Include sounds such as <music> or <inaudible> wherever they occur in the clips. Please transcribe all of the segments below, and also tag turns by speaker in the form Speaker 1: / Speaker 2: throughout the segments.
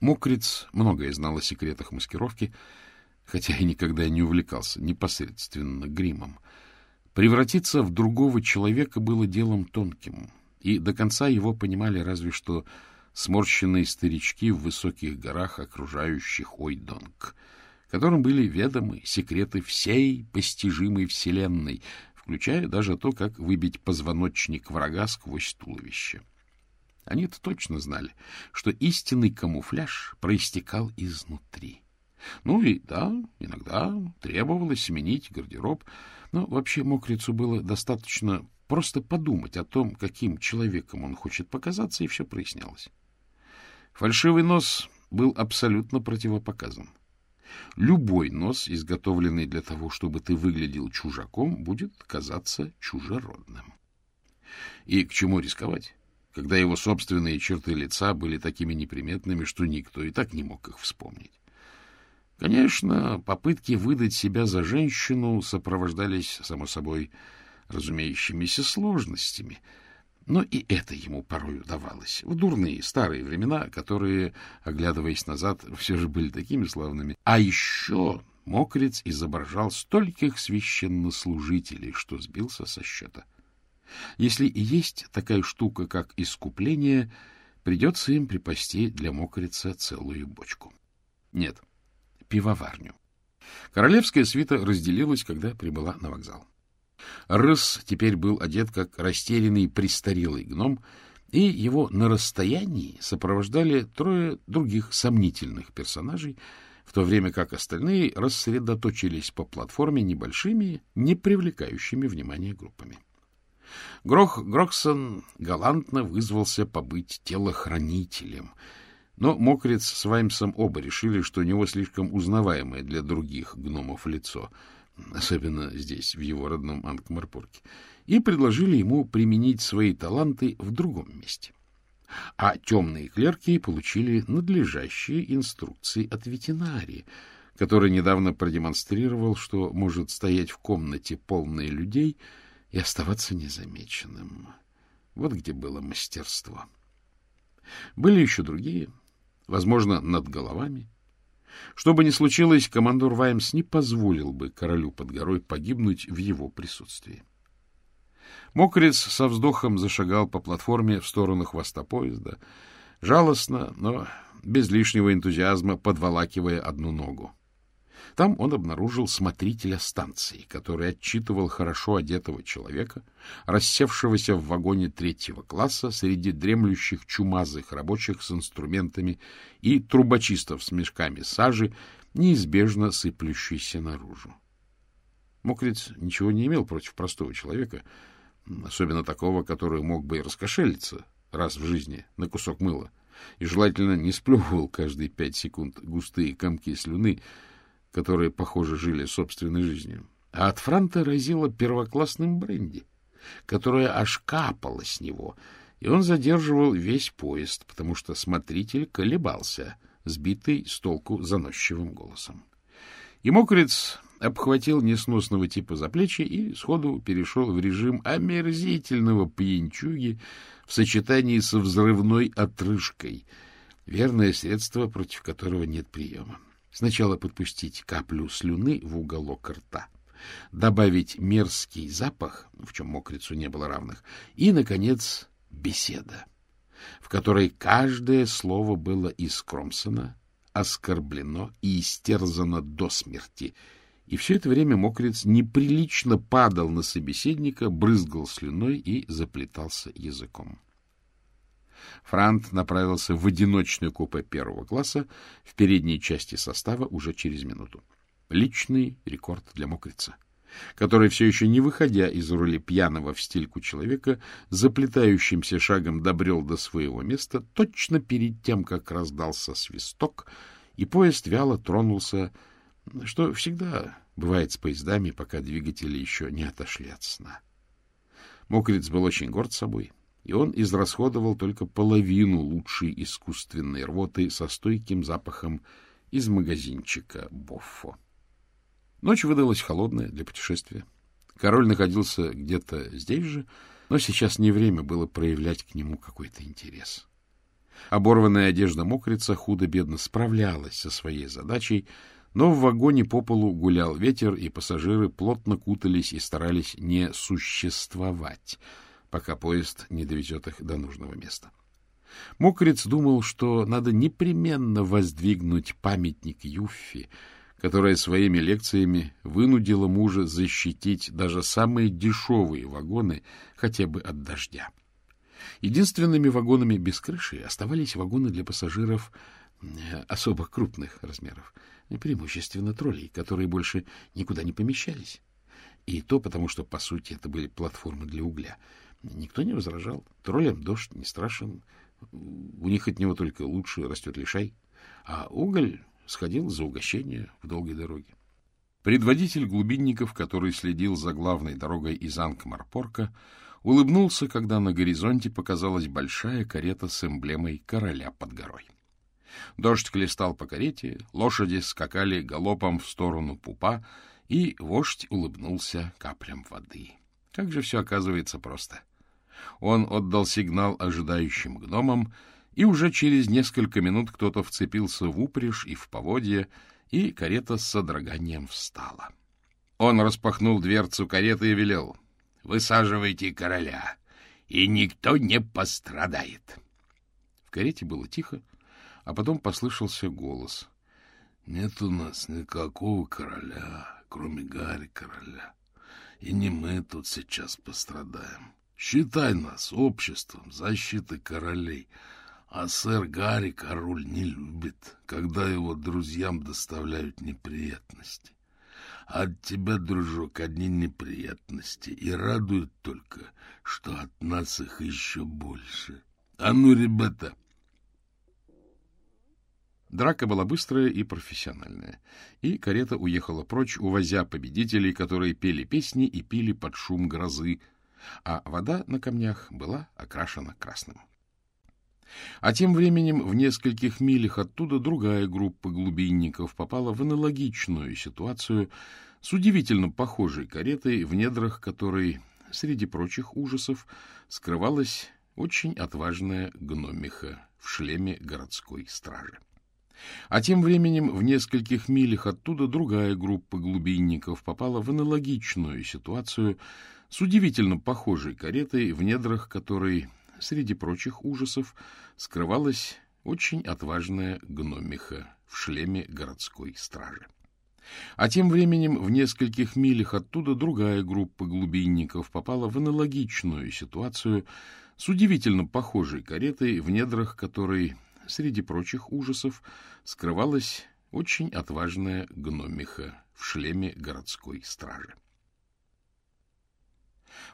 Speaker 1: Мокриц многое знал о секретах маскировки, хотя и никогда не увлекался непосредственно гримом. Превратиться в другого человека было делом тонким, и до конца его понимали разве что сморщенные старички в высоких горах, окружающих Ойдонг, которым были ведомы секреты всей постижимой вселенной, включая даже то, как выбить позвоночник врага сквозь туловище. Они-то точно знали, что истинный камуфляж проистекал изнутри. Ну и да, иногда требовалось сменить гардероб, но вообще мокрицу было достаточно просто подумать о том, каким человеком он хочет показаться, и все прояснялось. Фальшивый нос был абсолютно противопоказан. Любой нос, изготовленный для того, чтобы ты выглядел чужаком, будет казаться чужеродным. И к чему рисковать, когда его собственные черты лица были такими неприметными, что никто и так не мог их вспомнить? Конечно, попытки выдать себя за женщину сопровождались, само собой, разумеющимися сложностями, но и это ему порой удавалось. В дурные старые времена, которые, оглядываясь назад, все же были такими славными. А еще мокрец изображал стольких священнослужителей, что сбился со счета. Если и есть такая штука, как искупление, придется им припасти для мокрица целую бочку. Нет, пивоварню. Королевская свита разделилась, когда прибыла на вокзал. Рыс теперь был одет как растерянный престарелый гном, и его на расстоянии сопровождали трое других сомнительных персонажей, в то время как остальные рассредоточились по платформе небольшими, не привлекающими внимания группами. Грох Гроксон галантно вызвался побыть телохранителем — но Мокрец с Ваймсом оба решили, что у него слишком узнаваемое для других гномов лицо, особенно здесь, в его родном Анкмарпорке, и предложили ему применить свои таланты в другом месте. А темные клерки получили надлежащие инструкции от ветеринарии, который недавно продемонстрировал, что может стоять в комнате полной людей и оставаться незамеченным. Вот где было мастерство. Были еще другие, возможно, над головами. Что бы ни случилось, командор Ваймс не позволил бы королю под горой погибнуть в его присутствии. Мокрец со вздохом зашагал по платформе в сторону хвоста поезда, жалостно, но без лишнего энтузиазма подволакивая одну ногу. Там он обнаружил смотрителя станции, который отчитывал хорошо одетого человека, рассевшегося в вагоне третьего класса среди дремлющих чумазых рабочих с инструментами и трубочистов с мешками сажи, неизбежно сыплющейся наружу. Мокриц ничего не имел против простого человека, особенно такого, который мог бы и раскошелиться раз в жизни на кусок мыла, и желательно не сплевывал каждые пять секунд густые комки слюны, которые, похоже, жили собственной жизнью. А от Франта разило первоклассным бренди, которое аж капало с него, и он задерживал весь поезд, потому что смотритель колебался, сбитый с толку заносчивым голосом. И мокрец обхватил несносного типа за плечи и сходу перешел в режим омерзительного пьянчуги в сочетании со взрывной отрыжкой, верное средство, против которого нет приема. Сначала подпустить каплю слюны в уголок рта, добавить мерзкий запах, в чем мокрицу не было равных, и, наконец, беседа, в которой каждое слово было искромсано, оскорблено и истерзано до смерти, и все это время мокрец неприлично падал на собеседника, брызгал слюной и заплетался языком. Франт направился в одиночную купе первого класса в передней части состава уже через минуту. Личный рекорд для мокрица, который, все еще не выходя из роли пьяного в стельку человека, заплетающимся шагом добрел до своего места точно перед тем, как раздался свисток, и поезд вяло тронулся, что всегда бывает с поездами, пока двигатели еще не отошли от сна. Мокриц был очень горд собой — и он израсходовал только половину лучшей искусственной рвоты со стойким запахом из магазинчика Боффо. Ночь выдалась холодная для путешествия. Король находился где-то здесь же, но сейчас не время было проявлять к нему какой-то интерес. Оборванная одежда мокрица худо-бедно справлялась со своей задачей, но в вагоне по полу гулял ветер, и пассажиры плотно кутались и старались не существовать, пока поезд не довезет их до нужного места. Мокриц думал, что надо непременно воздвигнуть памятник Юффи, которая своими лекциями вынудила мужа защитить даже самые дешевые вагоны хотя бы от дождя. Единственными вагонами без крыши оставались вагоны для пассажиров э, особо крупных размеров, преимущественно троллей, которые больше никуда не помещались. И то потому, что, по сути, это были платформы для угля. Никто не возражал. Троллям дождь не страшен. У них от него только лучше растет лишай. А уголь сходил за угощение в долгой дороге. Предводитель глубинников, который следил за главной дорогой из Анкмарпорка, улыбнулся, когда на горизонте показалась большая карета с эмблемой короля под горой. Дождь клестал по карете, лошади скакали галопом в сторону пупа, и вождь улыбнулся каплям воды. Как же все оказывается просто. Он отдал сигнал ожидающим гномам, и уже через несколько минут кто-то вцепился в упряжь и в поводье, и карета с содроганием встала. Он распахнул дверцу кареты и велел — Высаживайте короля, и никто не пострадает. В карете было тихо, а потом послышался голос. — Нет у нас никакого короля, кроме Гарри короля. И не мы тут сейчас пострадаем. Считай нас обществом защиты королей. А сэр Гарри король не любит, когда его друзьям доставляют неприятности. От тебя, дружок, одни неприятности, и радует только, что от нас их еще больше. А ну, ребята! Драка была быстрая и профессиональная, и карета уехала прочь, увозя победителей, которые пели песни и пили под шум грозы, а вода на камнях была окрашена красным. А тем временем в нескольких милях оттуда другая группа глубинников попала в аналогичную ситуацию с удивительно похожей каретой, в недрах которой, среди прочих ужасов, скрывалась очень отважная гномиха в шлеме городской стражи. А тем временем в нескольких милях оттуда другая группа глубинников попала в аналогичную ситуацию с удивительно похожей каретой, в недрах которой среди прочих ужасов скрывалась очень отважная гномиха в шлеме городской стражи. А тем временем в нескольких милях оттуда другая группа глубинников попала в аналогичную ситуацию с удивительно похожей каретой, в недрах которой, среди прочих ужасов, скрывалась очень отважная гномиха в шлеме городской стражи.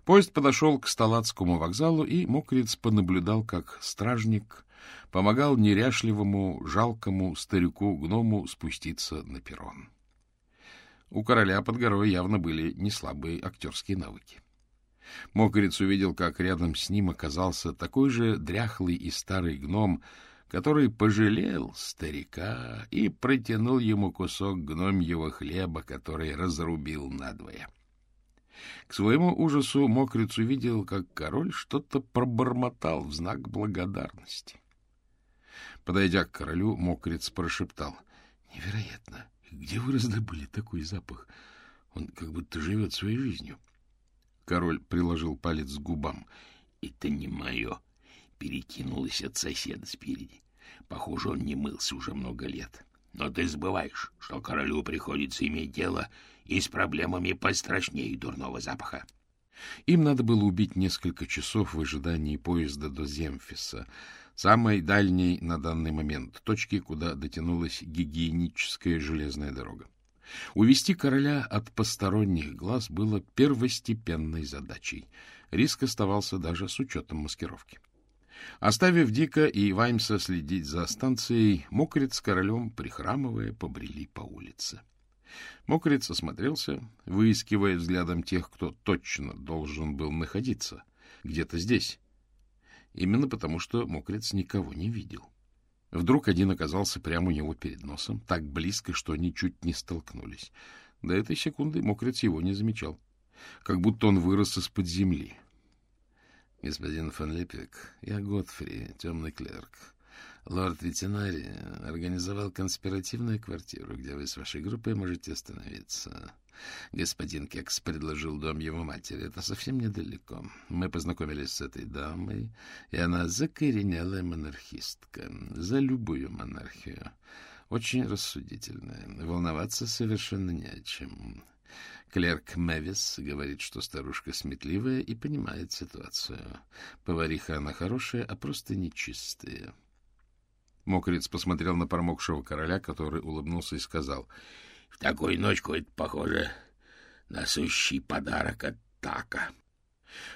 Speaker 1: Поезд подошел к Сталацкому вокзалу, и Мокриц понаблюдал, как стражник помогал неряшливому, жалкому старику-гному спуститься на перрон. У короля под горой явно были неслабые актерские навыки. Мокриц увидел, как рядом с ним оказался такой же дряхлый и старый гном, который пожалел старика и протянул ему кусок гномьего хлеба, который разрубил надвое. К своему ужасу Мокриц увидел, как король что-то пробормотал в знак благодарности. Подойдя к королю, Мокриц прошептал. — Невероятно! Где вы раздобыли такой запах? Он как будто живет своей жизнью. Король приложил палец к губам. — Это не мое. Перекинулось от соседа спереди. Похоже, он не мылся уже много лет. Но ты забываешь, что королю приходится иметь дело и с проблемами пострашнее дурного запаха. Им надо было убить несколько часов в ожидании поезда до Земфиса, самой дальней на данный момент точки, куда дотянулась гигиеническая железная дорога. Увести короля от посторонних глаз было первостепенной задачей. Риск оставался даже с учетом маскировки. Оставив Дика и Ваймса следить за станцией, Мокрит с королем, прихрамывая, побрели по улице. Мокрец осмотрелся, выискивая взглядом тех, кто точно должен был находиться где-то здесь. Именно потому, что Мокрец никого не видел. Вдруг один оказался прямо у него перед носом, так близко, что они чуть не столкнулись. До этой секунды Мокрец его не замечал, как будто он вырос из-под земли. — Господин фон Лепик, я Готфри, темный клерк. Лорд Ветенари организовал конспиративную квартиру, где вы с вашей группой можете остановиться. Господин Кекс предложил дом его матери. Это совсем недалеко. Мы познакомились с этой дамой, и она закоренелая монархистка. За любую монархию. Очень рассудительная. Волноваться совершенно не о чем. Клерк Мэвис говорит, что старушка сметливая и понимает ситуацию. Повариха она хорошая, а просто нечистая. Мокрец посмотрел на промокшего короля, который улыбнулся и сказал, — В такую ночку это похоже на сущий подарок от Така.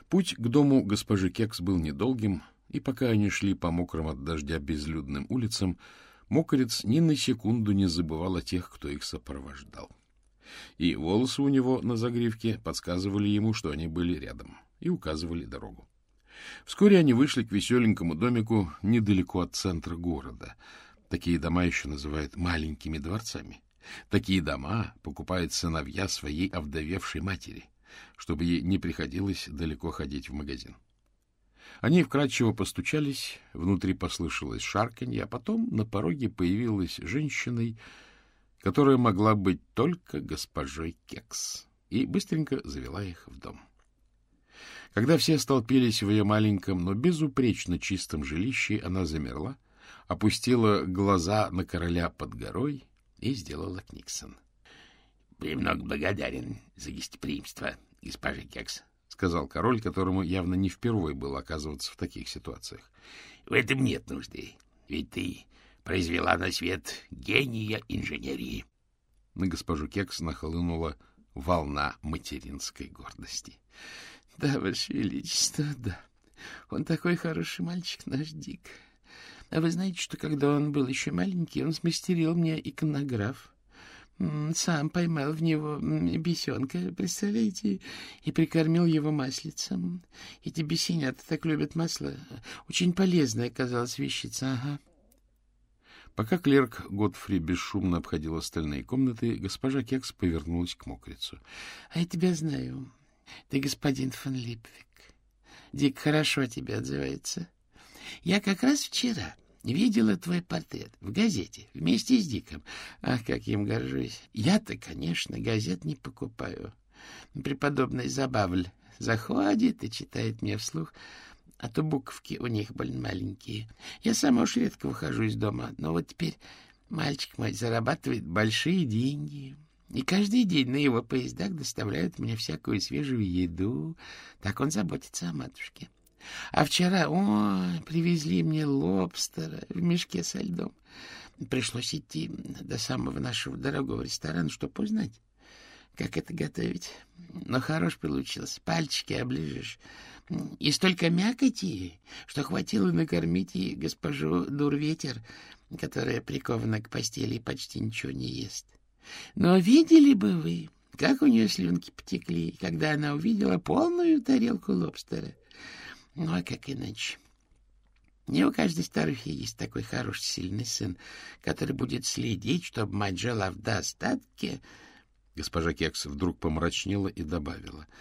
Speaker 1: Путь к дому госпожи Кекс был недолгим, и пока они шли по мокрым от дождя безлюдным улицам, Мокрец ни на секунду не забывал о тех, кто их сопровождал. И волосы у него на загривке подсказывали ему, что они были рядом, и указывали дорогу. Вскоре они вышли к веселенькому домику недалеко от центра города. Такие дома еще называют маленькими дворцами. Такие дома покупает сыновья своей овдовевшей матери, чтобы ей не приходилось далеко ходить в магазин. Они вкрадчиво постучались, внутри послышалось шарканье, а потом на пороге появилась женщиной, которая могла быть только госпожой Кекс, и быстренько завела их в дом. Когда все столпились в ее маленьком, но безупречно чистом жилище, она замерла, опустила глаза на короля под горой и сделала Книксон. — Премного благодарен за гостеприимство, госпожа Кекс, — сказал король, которому явно не впервые было оказываться в таких ситуациях. — В этом нет нужды, ведь ты произвела на свет гения инженерии. На госпожу Кекс нахлынула волна материнской гордости. — Да, Ваше Величество, да. Он такой хороший мальчик, наш Дик. А вы знаете, что когда он был еще маленький, он смастерил мне иконограф. Сам поймал в него бесенка, представляете, и прикормил его маслицем. Эти бесенята так любят масло. Очень полезная оказалась вещица, ага. Пока клерк Годфри бесшумно обходил остальные комнаты, госпожа Кекс повернулась к мокрицу. — А я тебя знаю. Ты господин фон Липвик. Дик хорошо о тебе отзывается. Я как раз вчера видела твой портрет в газете вместе с Диком. Ах, как им горжусь. Я-то, конечно, газет не покупаю. Преподобный Забавль заходит и читает мне вслух а то буковки у них больно маленькие. Я сама уж редко выхожу из дома, но вот теперь мальчик мой зарабатывает большие деньги, и каждый день на его поездах доставляют мне всякую свежую еду. Так он заботится о матушке. А вчера, о, привезли мне лобстера в мешке со льдом. Пришлось идти до самого нашего дорогого ресторана, чтобы узнать, как это готовить. Но хорош получился, пальчики оближешь. И столько мякоти, что хватило накормить и госпожу Дурветер, которая прикована к постели и почти ничего не ест. Но видели бы вы, как у нее слюнки потекли, когда она увидела полную тарелку лобстера. Ну, а как иначе? Не у каждой старухи есть такой хороший, сильный сын, который будет следить, чтобы мать жила в достатке. Госпожа Кекс вдруг помрачнела и добавила —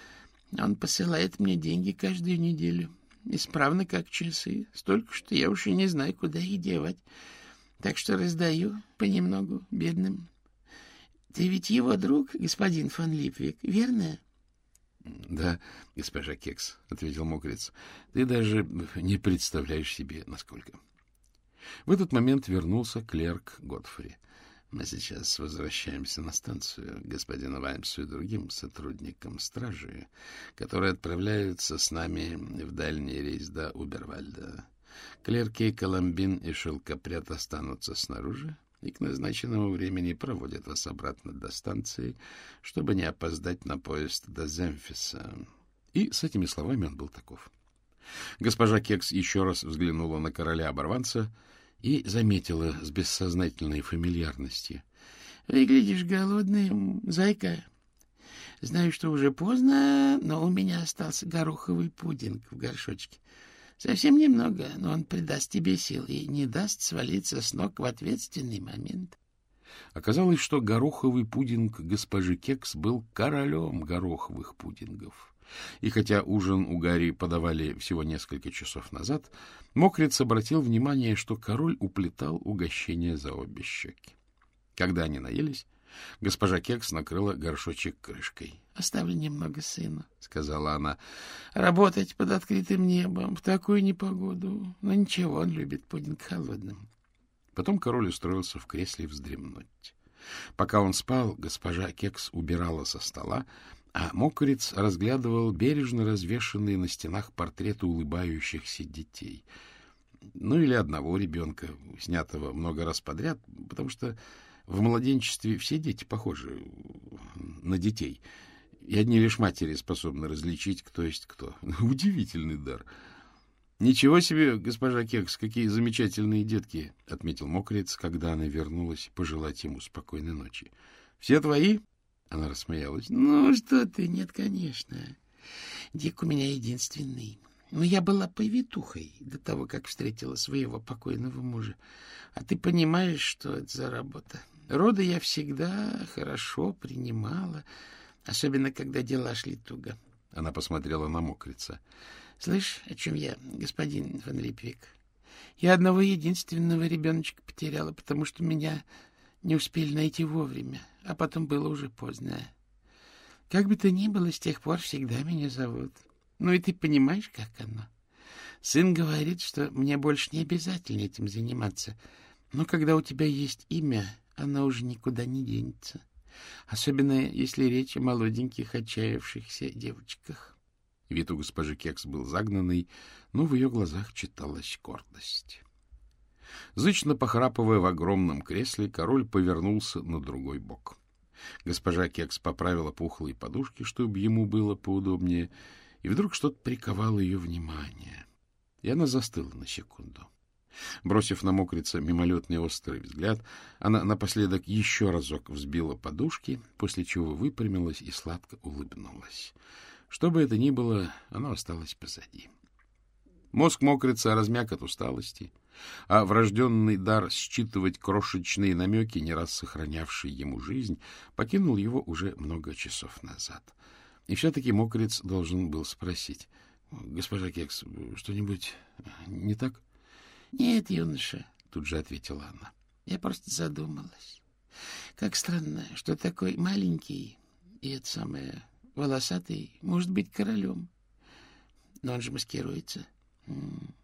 Speaker 1: он посылает мне деньги каждую неделю, исправно как часы, столько, что я уж и не знаю, куда их девать. Так что раздаю понемногу бедным. Ты ведь его друг, господин фон Липвик, верно? — Да, госпожа Кекс, — ответил мокрец. — Ты даже не представляешь себе, насколько. В этот момент вернулся клерк Готфри. — мы сейчас возвращаемся на станцию господину Ваймсу и другим сотрудникам стражи, которые отправляются с нами в дальний рейс до Убервальда. Клерки Коломбин и Шелкопряд останутся снаружи и к назначенному времени проводят вас обратно до станции, чтобы не опоздать на поезд до Земфиса. И с этими словами он был таков. Госпожа Кекс еще раз взглянула на короля-оборванца — и заметила с бессознательной фамильярностью. — Выглядишь голодным, зайка. Знаю, что уже поздно, но у меня остался гороховый пудинг в горшочке. Совсем немного, но он придаст тебе сил и не даст свалиться с ног в ответственный момент. Оказалось, что гороховый пудинг госпожи Кекс был королем гороховых пудингов. И хотя ужин у Гарри подавали всего несколько часов назад, Мокриц обратил внимание, что король уплетал угощение за обе щеки. Когда они наелись, госпожа Кекс накрыла горшочек крышкой. — Оставлю немного сына, — сказала она. — Работать под открытым небом в такую непогоду. Но ничего, он любит пудинг холодным. Потом король устроился в кресле вздремнуть. Пока он спал, госпожа Кекс убирала со стола, а Мокриц разглядывал бережно развешанные на стенах портреты улыбающихся детей. Ну или одного ребенка, снятого много раз подряд, потому что в младенчестве все дети похожи на детей, и одни лишь матери способны различить, кто есть кто. <laughs> Удивительный дар. — Ничего себе, госпожа Кекс, какие замечательные детки! — отметил Мокриц, когда она вернулась пожелать ему спокойной ночи. — Все твои? Она рассмеялась. — Ну, что ты, нет, конечно. Дик у меня единственный. Но я была повитухой до того, как встретила своего покойного мужа. А ты понимаешь, что это за работа? Роды я всегда хорошо принимала, особенно когда дела шли туго. Она посмотрела на мокрица. — Слышь, о чем я, господин Ван Липвик? Я одного единственного ребеночка потеряла, потому что меня не успели найти вовремя, а потом было уже поздно. Как бы то ни было, с тех пор всегда меня зовут. Ну и ты понимаешь, как оно? Сын говорит, что мне больше не обязательно этим заниматься. Но когда у тебя есть имя, оно уже никуда не денется. Особенно, если речь о молоденьких, отчаявшихся девочках. Вид у госпожи Кекс был загнанный, но в ее глазах читалась гордость. Зычно похрапывая в огромном кресле, король повернулся на другой бок. Госпожа Кекс поправила пухлые подушки, чтобы ему было поудобнее, и вдруг что-то приковало ее внимание. И она застыла на секунду. Бросив на мокрица мимолетный острый взгляд, она напоследок еще разок взбила подушки, после чего выпрямилась и сладко улыбнулась. Что бы это ни было, оно осталось позади. Мозг мокрица размяк от усталости, а врожденный дар считывать крошечные намеки, не раз сохранявший ему жизнь, покинул его уже много часов назад. И все-таки мокрец должен был спросить, — Госпожа Кекс, что-нибудь не так? — Нет, юноша, — тут же ответила она. — Я просто задумалась. Как странно, что такой маленький и это самое волосатый может быть королем. Но он же маскируется.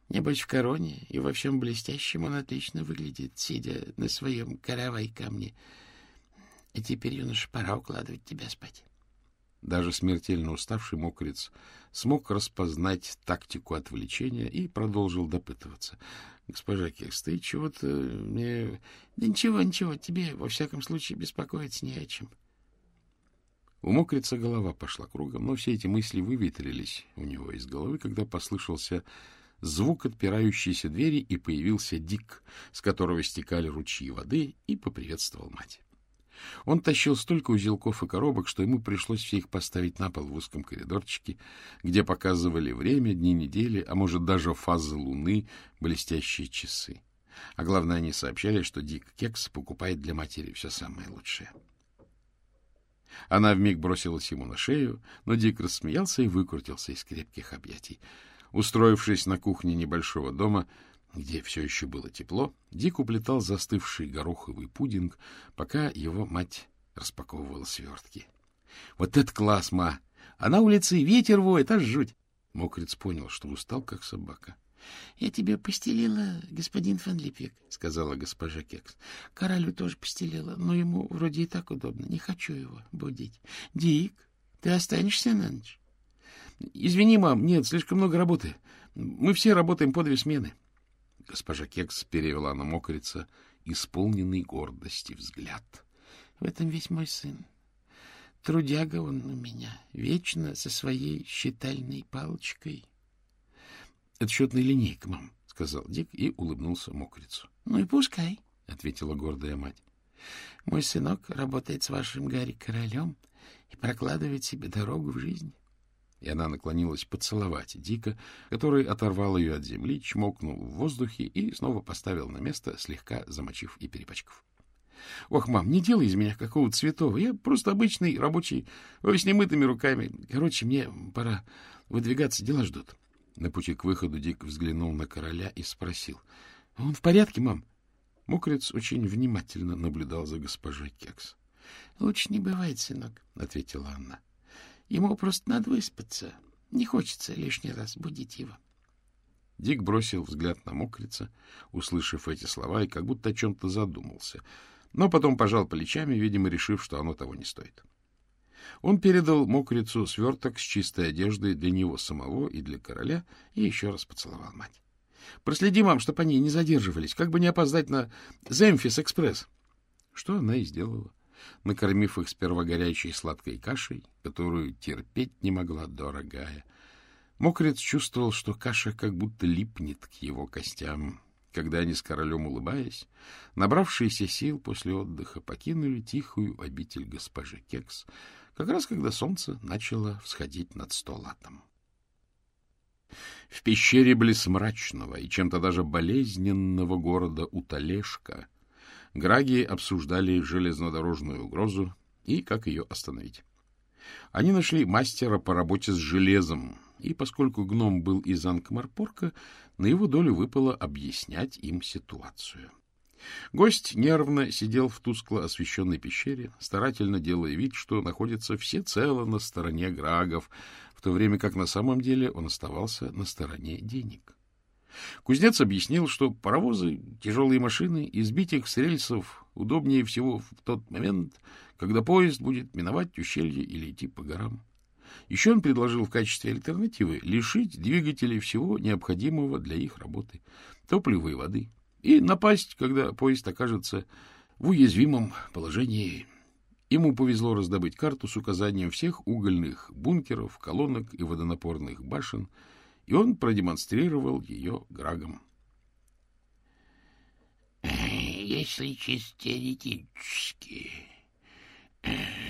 Speaker 1: Небось, в короне и во всем блестящем он отлично выглядит, сидя на своем каравай камне. А теперь, юноша, пора укладывать тебя спать. Даже смертельно уставший мокрец смог распознать тактику отвлечения и продолжил допытываться. — Госпожа Кекс, ты чего-то мне... — Да ничего, ничего, тебе, во всяком случае, беспокоиться не о чем. У мокрица голова пошла кругом, но все эти мысли выветрились у него из головы, когда послышался звук отпирающейся двери, и появился Дик, с которого стекали ручьи воды, и поприветствовал мать. Он тащил столько узелков и коробок, что ему пришлось все их поставить на пол в узком коридорчике, где показывали время, дни недели, а может даже фазы луны, блестящие часы. А главное, они сообщали, что Дик Кекс покупает для матери все самое лучшее. Она вмиг бросилась ему на шею, но Дик рассмеялся и выкрутился из крепких объятий. Устроившись на кухне небольшого дома, где все еще было тепло, Дик уплетал застывший гороховый пудинг, пока его мать распаковывала свертки. — Вот это класс, ма! А на улице ветер воет, аж жуть! Мокриц понял, что устал, как собака. — Я тебе постелила, господин Фан Липвик, — сказала госпожа Кекс. — Королю тоже постелила, но ему вроде и так удобно. Не хочу его будить. — Дик, ты останешься на ночь? — Извини, мам, нет, слишком много работы. Мы все работаем по две смены. — Госпожа Кекс перевела на мокрица исполненный гордости взгляд. — В этом весь мой сын. Трудяга он у меня, вечно со своей считальной палочкой. — Это счетная линейка, мам, — сказал Дик и улыбнулся мокрицу. — Ну и пускай, — ответила гордая мать. — Мой сынок работает с вашим Гарри королем и прокладывает себе дорогу в жизнь и она наклонилась поцеловать Дика, который оторвал ее от земли, чмокнул в воздухе и снова поставил на место, слегка замочив и перепачкав. Ох, мам, не делай из меня какого-то святого. Я просто обычный рабочий, с немытыми руками. Короче, мне пора выдвигаться, дела ждут. На пути к выходу Дик взглянул на короля и спросил. — Он в порядке, мам? Мокрец очень внимательно наблюдал за госпожой Кекс. — Лучше не бывает, сынок, — ответила Анна. — Ему просто надо выспаться. Не хочется лишний раз будить его. Дик бросил взгляд на мокрица, услышав эти слова, и как будто о чем-то задумался, но потом пожал плечами, видимо, решив, что оно того не стоит. Он передал мокрицу сверток с чистой одеждой для него самого и для короля и еще раз поцеловал мать. — Проследи, мам, чтобы они не задерживались, как бы не опоздать на Земфис-экспресс. Что она и сделала, накормив их сперва горячей сладкой кашей, которую терпеть не могла дорогая, Мокрец чувствовал, что каша как будто липнет к его костям, когда они с королем, улыбаясь, набравшиеся сил после отдыха, покинули тихую обитель госпожи Кекс, как раз когда солнце начало всходить над столатом. В пещере близ мрачного и чем-то даже болезненного города Уталешка Граги обсуждали железнодорожную угрозу и как ее остановить. Они нашли мастера по работе с железом, и поскольку гном был из Анкмарпорка, на его долю выпало объяснять им ситуацию. Гость нервно сидел в тускло освещенной пещере, старательно делая вид, что находится всецело на стороне Грагов, в то время как на самом деле он оставался на стороне денег. Кузнец объяснил, что паровозы, тяжелые машины, избить их с рельсов удобнее всего в тот момент, когда поезд будет миновать ущелье или идти по горам. Еще он предложил в качестве альтернативы лишить двигателей всего необходимого для их работы, топлива и воды, и напасть, когда поезд окажется в уязвимом положении. Ему повезло раздобыть карту с указанием всех угольных бункеров, колонок и водонапорных башен, и он продемонстрировал ее Грагом.
Speaker 2: «Если чисто теоретически...»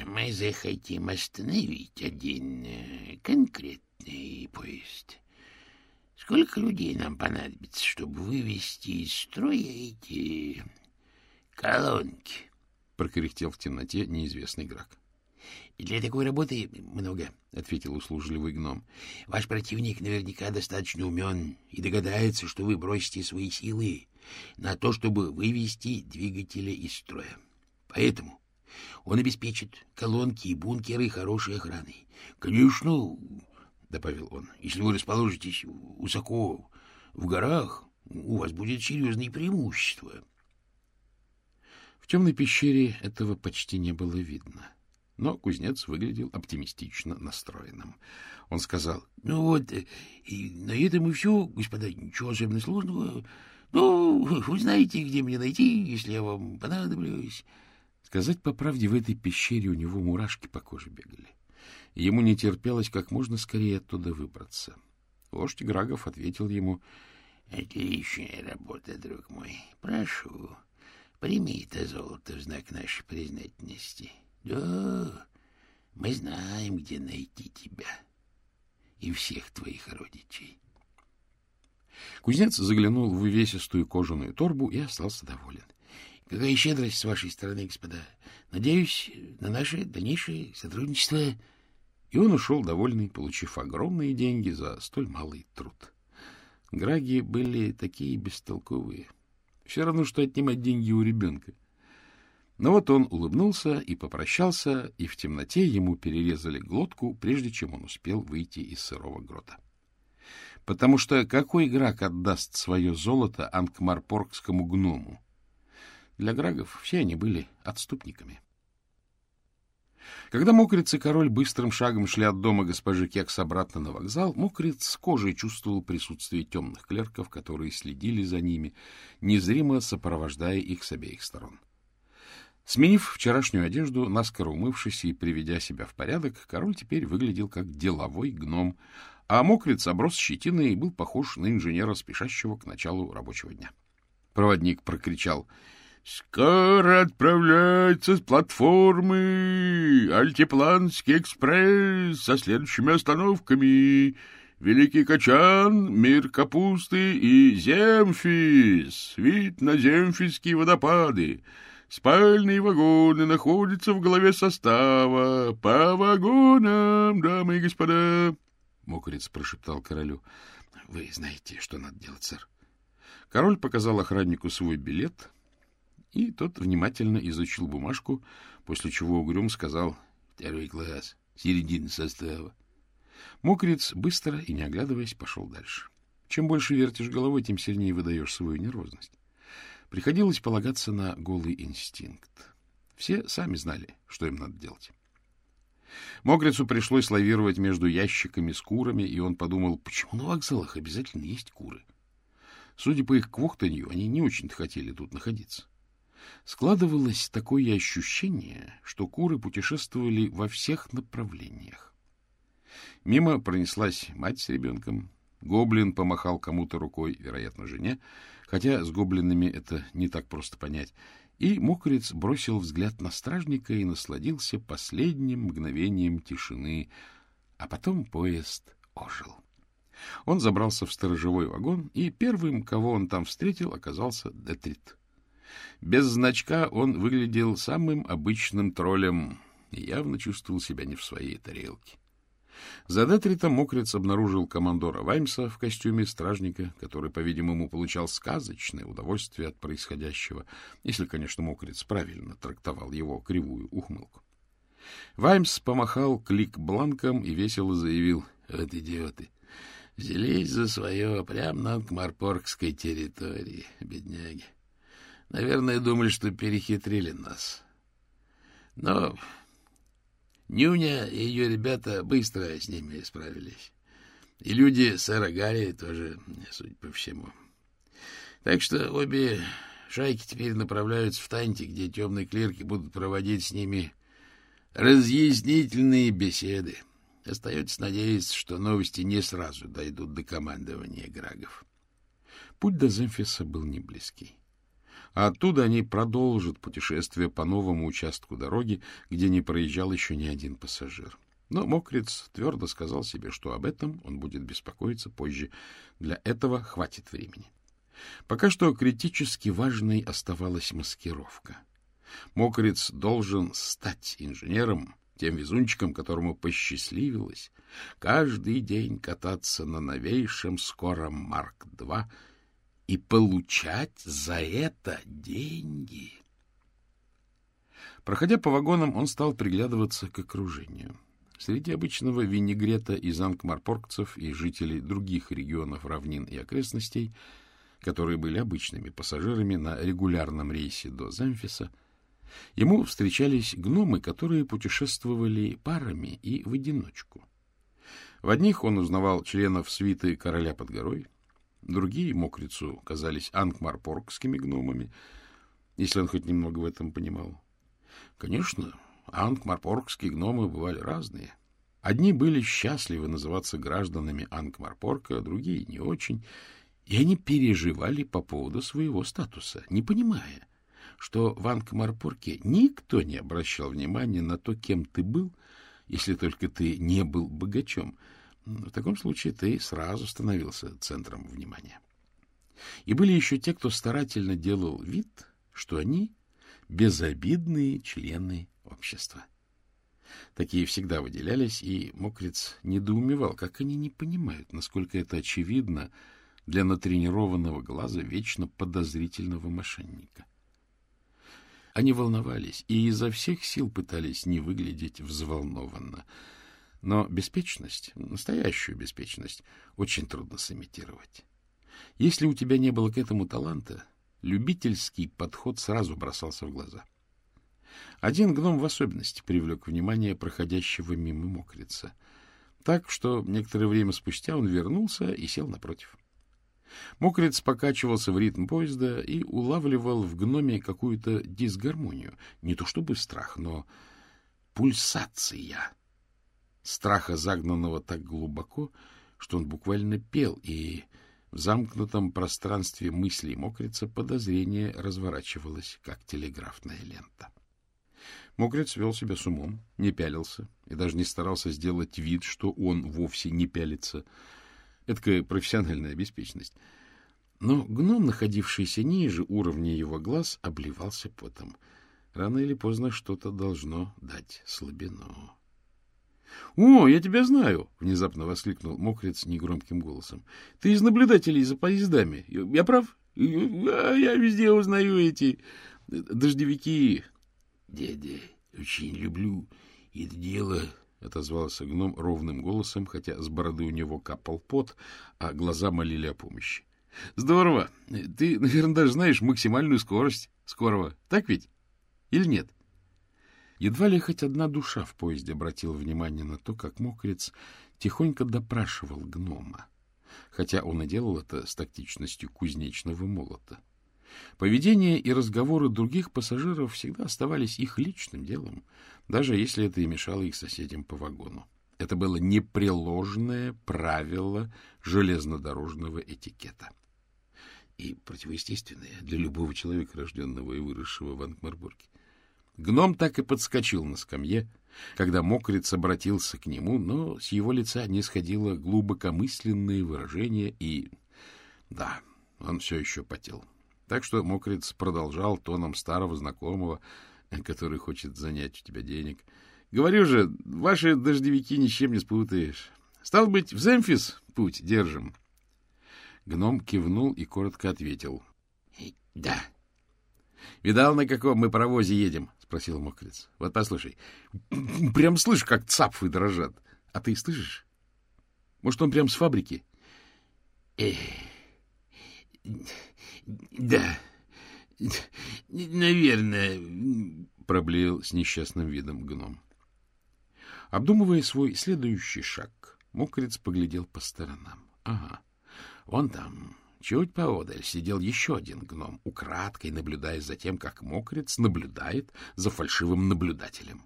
Speaker 2: мы захотим остановить один э, конкретный поезд. Сколько людей нам понадобится, чтобы вывести из строя эти колонки?
Speaker 1: — прокряхтел в темноте неизвестный Грак.
Speaker 2: — Для такой работы много, — ответил услужливый гном. — Ваш противник наверняка достаточно умен и догадается, что вы бросите свои силы на то, чтобы вывести двигатели из строя. Поэтому он обеспечит колонки и бункеры хорошей охраной. — Конечно, — добавил он, — если вы расположитесь высоко в горах, у вас будет серьезное преимущество.
Speaker 1: В темной пещере этого почти не было видно. Но кузнец выглядел оптимистично настроенным. Он сказал, —
Speaker 2: Ну вот, и на этом и все, господа, ничего особенно сложного. Ну, вы знаете, где меня найти, если я вам понадоблюсь.
Speaker 1: Сказать по правде, в этой пещере у него мурашки по коже бегали. Ему не терпелось как можно скорее оттуда выбраться. Вождь Грагов ответил ему, —
Speaker 2: Отличная работа, друг мой. Прошу, прими это золото в знак нашей признательности. Да, мы знаем, где найти тебя и всех твоих родичей.
Speaker 1: Кузнец заглянул в увесистую кожаную торбу и остался доволен.
Speaker 2: Какая щедрость с вашей стороны, господа. Надеюсь на наше дальнейшее сотрудничество.
Speaker 1: И он ушел довольный, получив огромные деньги за столь малый труд. Граги были такие бестолковые. Все равно, что отнимать деньги у ребенка. Но вот он улыбнулся и попрощался, и в темноте ему перерезали глотку, прежде чем он успел выйти из сырого грота. Потому что какой Грак отдаст свое золото анкмарпоргскому гному? Для Грагов все они были отступниками. Когда Мокриц и король быстрым шагом шли от дома госпожи Кекс обратно на вокзал, Мокриц с кожей чувствовал присутствие темных клерков, которые следили за ними, незримо сопровождая их с обеих сторон. Сменив вчерашнюю одежду, наскоро умывшись и приведя себя в порядок, король теперь выглядел как деловой гном, а Мокриц оброс щетиной и был похож на инженера, спешащего к началу рабочего дня. Проводник прокричал — Скоро отправляется с платформы Альтипланский экспресс со следующими остановками Великий Качан, Мир Капусты и Земфис, вид на Земфисские водопады. Спальные вагоны находятся в голове состава. По вагонам, дамы и господа. Мокрец прошептал королю. — Вы знаете, что надо делать, сэр. Король показал охраннику свой билет, и тот внимательно изучил бумажку, после чего угрюм сказал «Второй класс, середина состава». Мокрец быстро и не оглядываясь пошел дальше. Чем больше вертишь головой, тем сильнее выдаешь свою нервозность. Приходилось полагаться на голый инстинкт. Все сами знали, что им надо делать. Мокрицу пришлось лавировать между ящиками с курами, и он подумал, почему на вокзалах обязательно есть куры? Судя по их квохтанью, они не очень-то хотели тут находиться. Складывалось такое ощущение, что куры путешествовали во всех направлениях. Мимо пронеслась мать с ребенком. Гоблин помахал кому-то рукой, вероятно, жене, хотя с гоблинами это не так просто понять. И мокрец бросил взгляд на стражника и насладился последним мгновением тишины, а потом поезд ожил. Он забрался в сторожевой вагон, и первым, кого он там встретил, оказался Детрит. Без значка он выглядел самым обычным троллем и явно чувствовал себя не в своей тарелке. За Детритом Мокрец обнаружил командора Ваймса в костюме стражника, который, по-видимому, получал сказочное удовольствие от происходящего, если, конечно, Мокрец правильно трактовал его кривую ухмылку. Ваймс помахал клик бланком и весело заявил, «Вот идиоты! Взялись за свое прямо на Анкмарпоргской территории, бедняги. Наверное, думали, что перехитрили нас. Но Нюня и ее ребята быстро с ними справились. И люди сэра Гарри тоже, судя по всему. Так что обе шайки теперь направляются в Танти, где темные клерки будут проводить с ними разъяснительные беседы. Остается надеяться, что новости не сразу дойдут до командования Грагов. Путь до Земфиса был не близкий а оттуда они продолжат путешествие по новому участку дороги, где не проезжал еще ни один пассажир. Но Мокриц твердо сказал себе, что об этом он будет беспокоиться позже. Для этого хватит времени. Пока что критически важной оставалась маскировка. Мокриц должен стать инженером, тем везунчиком, которому посчастливилось каждый день кататься на новейшем скором Марк-2 и получать за это деньги. Проходя по вагонам, он стал приглядываться к окружению. Среди обычного винегрета из анкмарпоргцев и жителей других регионов равнин и окрестностей, которые были обычными пассажирами на регулярном рейсе до Земфиса, ему встречались гномы, которые путешествовали парами и в одиночку. В одних он узнавал членов свиты короля под горой, Другие мокрицу казались ангмарпоргскими гномами, если он хоть немного в этом понимал. Конечно, ангмарпоргские гномы бывали разные. Одни были счастливы называться гражданами Ангмарпорка, другие не очень, и они переживали по поводу своего статуса, не понимая, что в Ангмарпорке никто не обращал внимания на то, кем ты был, если только ты не был богачом — в таком случае ты сразу становился центром внимания. И были еще те, кто старательно делал вид, что они безобидные члены общества. Такие всегда выделялись, и Мокриц недоумевал, как они не понимают, насколько это очевидно для натренированного глаза вечно подозрительного мошенника. Они волновались и изо всех сил пытались не выглядеть взволнованно — но беспечность, настоящую беспечность, очень трудно сымитировать. Если у тебя не было к этому таланта, любительский подход сразу бросался в глаза. Один гном в особенности привлек внимание проходящего мимо мокрица, так что некоторое время спустя он вернулся и сел напротив. Мокриц покачивался в ритм поезда и улавливал в гноме какую-то дисгармонию, не то чтобы страх, но пульсация — страха загнанного так глубоко, что он буквально пел, и в замкнутом пространстве мыслей мокрица подозрение разворачивалось, как телеграфная лента. Мокрец вел себя с умом, не пялился и даже не старался сделать вид, что он вовсе не пялится. Эдакая профессиональная беспечность. Но гном, находившийся ниже уровня его глаз, обливался потом. Рано или поздно что-то должно дать слабину. — О, я тебя знаю! — внезапно воскликнул мокрец негромким голосом. — Ты из наблюдателей за поездами. Я прав? Я везде узнаю эти дождевики.
Speaker 2: — Дядя, очень люблю это дело, — отозвался гном ровным голосом, хотя с бороды у него капал пот, а глаза молили о помощи.
Speaker 1: — Здорово. Ты, наверное, даже знаешь максимальную скорость скорого. Так ведь? Или нет? Едва ли хоть одна душа в поезде обратила внимание на то, как мокрец тихонько допрашивал гнома, хотя он и делал это с тактичностью кузнечного молота. Поведение и разговоры других пассажиров всегда оставались их личным делом, даже если это и мешало их соседям по вагону. Это было непреложное правило железнодорожного этикета. И противоестественное для любого человека, рожденного и выросшего в Анкмарбурге. Гном так и подскочил на скамье, когда мокрец обратился к нему, но с его лица не сходило глубокомысленное выражение, и... Да, он все еще потел. Так что мокрец продолжал тоном старого знакомого, который хочет занять у тебя денег. — Говорю же, ваши дождевики ни с чем не спутаешь. Стал быть, в Земфис путь держим. Гном кивнул и коротко ответил.
Speaker 2: — Да.
Speaker 1: — Видал, на каком мы паровозе едем? — спросил мокрец. — Вот послушай. Прям слышь, как цапфы дрожат. А ты слышишь? Может, он прям с фабрики?
Speaker 2: — Эх... Да, наверное, — проблеял с несчастным видом гном.
Speaker 1: Обдумывая свой следующий шаг, мокрец поглядел по сторонам. Ага, вон там, чуть поодаль, сидел еще один гном, украдкой наблюдая за тем, как мокрец наблюдает за фальшивым наблюдателем.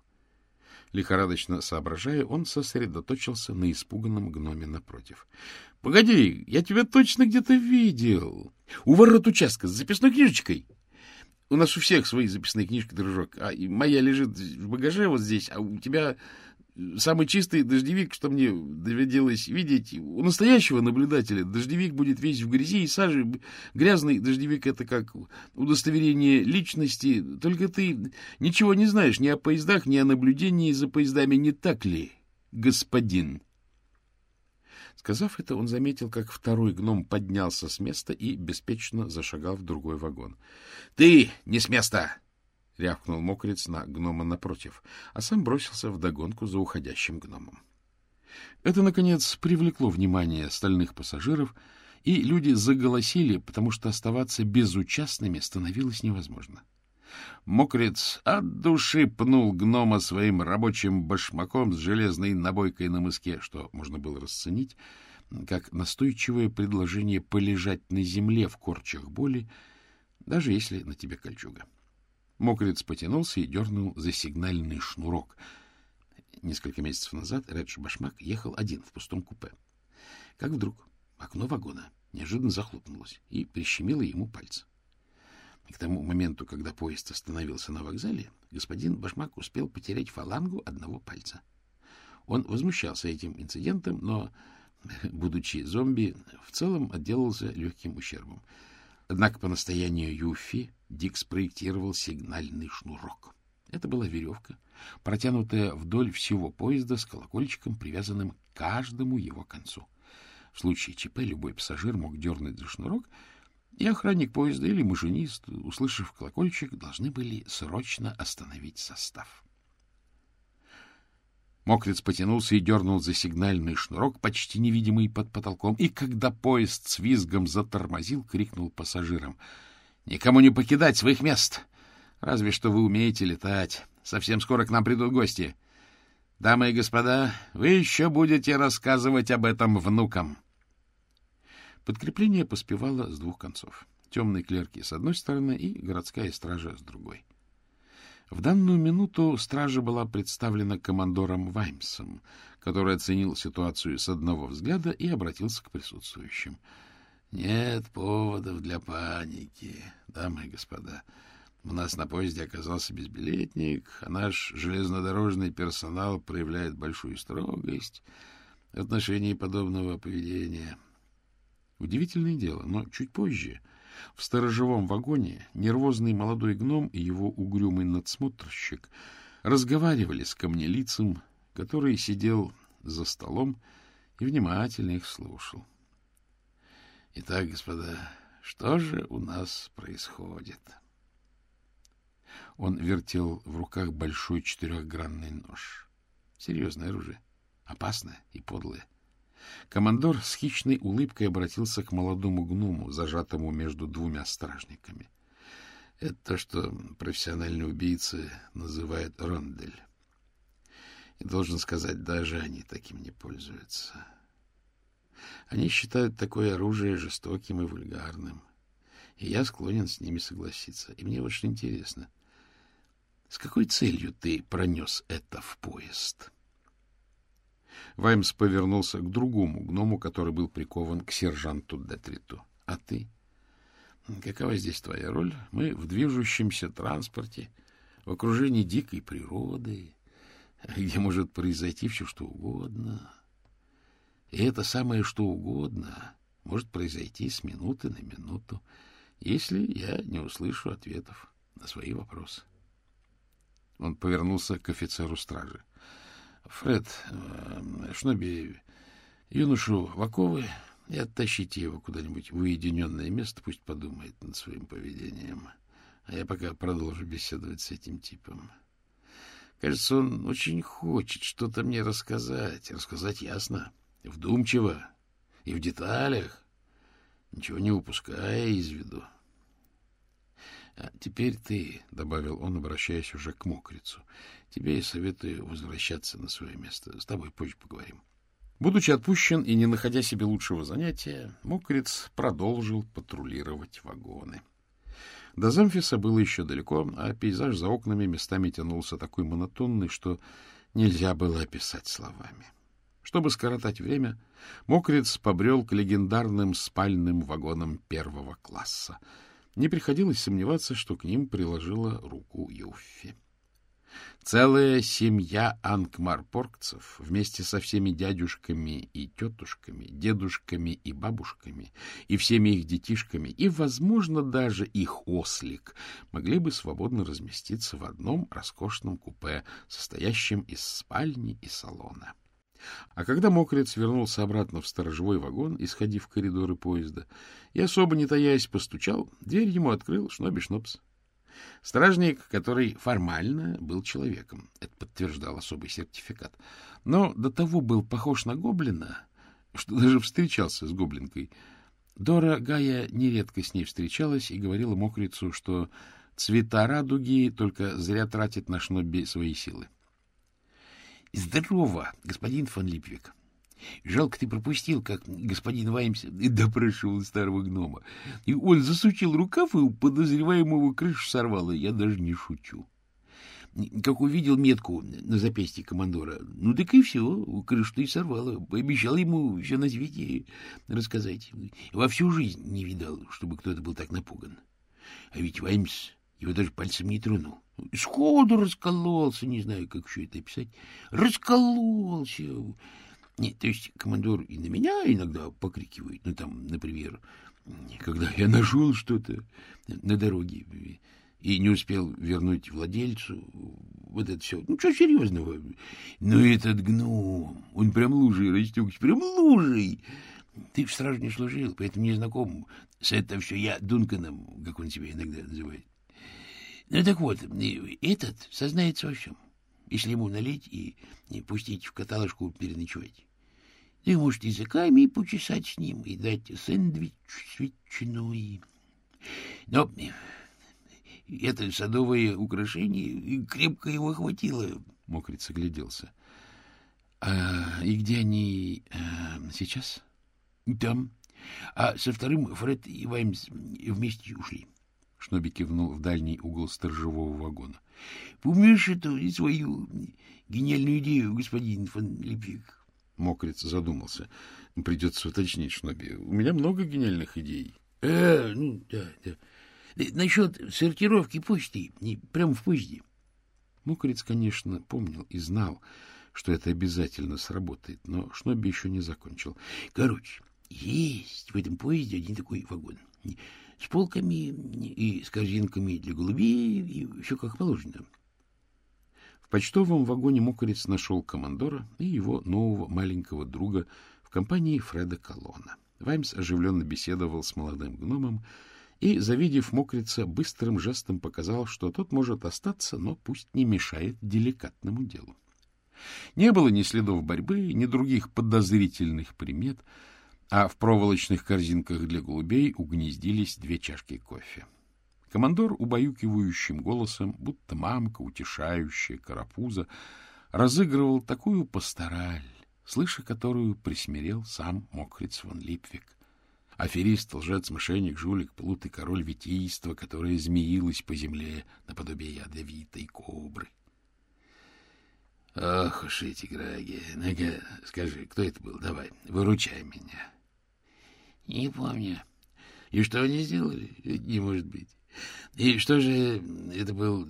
Speaker 1: Лихорадочно соображая, он сосредоточился на испуганном гноме напротив. — Погоди, я тебя точно где-то видел. У ворот участка с записной книжечкой. У нас у всех свои записные книжки, дружок. А моя лежит в багаже вот здесь, а у тебя самый чистый дождевик, что мне доводилось видеть. У настоящего наблюдателя дождевик будет весь в грязи и саже. Грязный дождевик — это как удостоверение личности. Только ты ничего не знаешь ни о поездах, ни о наблюдении за поездами. Не так ли, господин? Сказав это, он заметил, как второй гном поднялся с места и беспечно зашагал в другой вагон. — Ты не с места! — рявкнул мокрец на гнома напротив, а сам бросился вдогонку за уходящим гномом. Это, наконец, привлекло внимание остальных пассажиров, и люди заголосили, потому что оставаться безучастными становилось невозможно. Мокрец от души пнул гнома своим рабочим башмаком с железной набойкой на мыске, что можно было расценить как настойчивое предложение полежать на земле в корчах боли, даже если на тебе кольчуга. Мокрец потянулся и дернул за сигнальный шнурок. Несколько месяцев назад Редж Башмак ехал один в пустом купе. Как вдруг окно вагона неожиданно захлопнулось и прищемило ему пальцы. К тому моменту, когда поезд остановился на вокзале, господин Башмак успел потерять фалангу одного пальца. Он возмущался этим инцидентом, но, будучи зомби, в целом отделался легким ущербом. Однако по настоянию Юфи Дик спроектировал сигнальный шнурок. Это была веревка, протянутая вдоль всего поезда с колокольчиком, привязанным к каждому его концу. В случае ЧП любой пассажир мог дернуть за шнурок, и охранник поезда или машинист, услышав колокольчик, должны были срочно остановить состав. Мокрец потянулся и дернул за сигнальный шнурок, почти невидимый под потолком, и когда поезд с визгом затормозил, крикнул пассажирам. — Никому не покидать своих мест! Разве что вы умеете летать. Совсем скоро к нам придут гости. Дамы и господа, вы еще будете рассказывать об этом внукам. Подкрепление поспевало с двух концов. Темные клерки с одной стороны и городская стража с другой. — в данную минуту стража была представлена командором Ваймсом, который оценил ситуацию с одного взгляда и обратился к присутствующим. — Нет поводов для паники, дамы и господа. У нас на поезде оказался безбилетник, а наш железнодорожный персонал проявляет большую строгость в отношении подобного поведения. Удивительное дело, но чуть позже В сторожевом вагоне нервозный молодой гном и его угрюмый надсмотрщик разговаривали с камнелицем, который сидел за столом и внимательно их слушал. — Итак, господа, что же у нас происходит? Он вертел в руках большой четырехгранный нож. Серьезное оружие, опасное и подлое. Командор с хищной улыбкой обратился к молодому гному, зажатому между двумя стражниками. Это то, что профессиональные убийцы называют рондель. И должен сказать, даже они таким не пользуются. Они считают такое оружие жестоким и вульгарным. И я склонен с ними согласиться. И мне очень интересно, с какой целью ты пронес это в поезд? Ваймс повернулся к другому гному, который был прикован к сержанту Детриту. — А ты? Какова здесь твоя роль? Мы в движущемся транспорте, в окружении дикой природы, где может произойти все, что угодно. И это самое что угодно может произойти с минуты на минуту, если я не услышу ответов на свои вопросы. Он повернулся к офицеру стражи. — Фред, э, Шноби, юношу в и оттащите его куда-нибудь в уединенное место, пусть подумает над своим поведением. А я пока продолжу беседовать с этим типом. Кажется, он очень хочет что-то мне рассказать. Рассказать ясно, вдумчиво и в деталях, ничего не упуская из виду. А теперь ты, — добавил он, обращаясь уже к мокрицу, — тебе я советую возвращаться на свое место. С тобой позже поговорим. Будучи отпущен и не находя себе лучшего занятия, мокриц продолжил патрулировать вагоны. До Замфиса было еще далеко, а пейзаж за окнами местами тянулся такой монотонный, что нельзя было описать словами. Чтобы скоротать время, Мокриц побрел к легендарным спальным вагонам первого класса. Не приходилось сомневаться, что к ним приложила руку Юффи. Целая семья анкмарпоргцев вместе со всеми дядюшками и тетушками, дедушками и бабушками, и всеми их детишками, и, возможно, даже их ослик, могли бы свободно разместиться в одном роскошном купе, состоящем из спальни и салона. А когда мокрец вернулся обратно в сторожевой вагон, исходив в коридоры поезда, и, особо не таясь, постучал, дверь ему открыл Шноби-Шнопс. Стражник, который формально был человеком, это подтверждал особый сертификат, но до того был похож на гоблина, что даже встречался с гоблинкой. Дора Гая нередко с ней встречалась и говорила мокрицу, что цвета радуги только зря тратит на шнобби свои силы. — Здорово, господин фон Липвик. Жалко, ты пропустил, как господин Ваймс допрашивал старого гнома. И он засучил рукав, и у подозреваемого крышу сорвало. Я даже не шучу. Как увидел метку на запястье командора, ну так и все, крышу-то и сорвало. Пообещал ему все на свете рассказать. Во всю жизнь не видал, чтобы кто-то был так напуган. А ведь Ваймс его даже пальцем не тронул. Сходу раскололся, не знаю, как все это описать. Раскололся. Нет, то есть командор и на меня иногда покрикивает. Ну, там, например, когда я нашел что-то на дороге и не успел вернуть владельцу, вот это все. Ну, что серьезного? Но этот гном, он прям лужей растекся, прям лужей. Ты в страже не служил, поэтому не знаком с это все я Дунканом, как он себя иногда называет. Ну, так вот, этот сознается во всем, если ему налить и, пустить в каталажку переночевать. Ты можешь языками почесать с ним и дать сэндвич с ветчиной. Но это садовое украшение крепко его хватило. Мокриц огляделся. — А, и где они а, сейчас?
Speaker 2: — Там. А со вторым Фред и Ваймс вместе ушли.
Speaker 1: Шноби кивнул в дальний угол сторожевого вагона.
Speaker 2: — Помнишь эту свою гениальную идею, господин фон Липвик?
Speaker 1: Мокриц задумался. Придется уточнить, Шноби. У меня много гениальных идей.
Speaker 2: — Э, ну, да, да. Насчет сортировки почты, прямо в поезде.
Speaker 1: Мокриц, конечно, помнил и знал, что это обязательно сработает, но Шноби еще не закончил.
Speaker 2: Короче, есть в этом поезде один такой вагон. С полками и с корзинками для голубей, и все как положено.
Speaker 1: В почтовом вагоне Мокрец нашел командора и его нового маленького друга в компании Фреда Колона. Ваймс оживленно беседовал с молодым гномом и, завидев Мокрица, быстрым жестом показал, что тот может остаться, но пусть не мешает деликатному делу. Не было ни следов борьбы, ни других подозрительных примет, а в проволочных корзинках для голубей угнездились две чашки кофе. Командор убаюкивающим голосом, будто мамка, утешающая карапуза, разыгрывал такую пастораль, слыша которую присмирел сам мокрец фон Липвик. Аферист, лжец, мошенник, жулик, плут и король витийства, которое змеилось по земле наподобие ядовитой кобры.
Speaker 2: Ох уж эти граги. ну скажи, кто это был? Давай, выручай меня. Не помню. И что они сделали? Не может быть. И что же, это был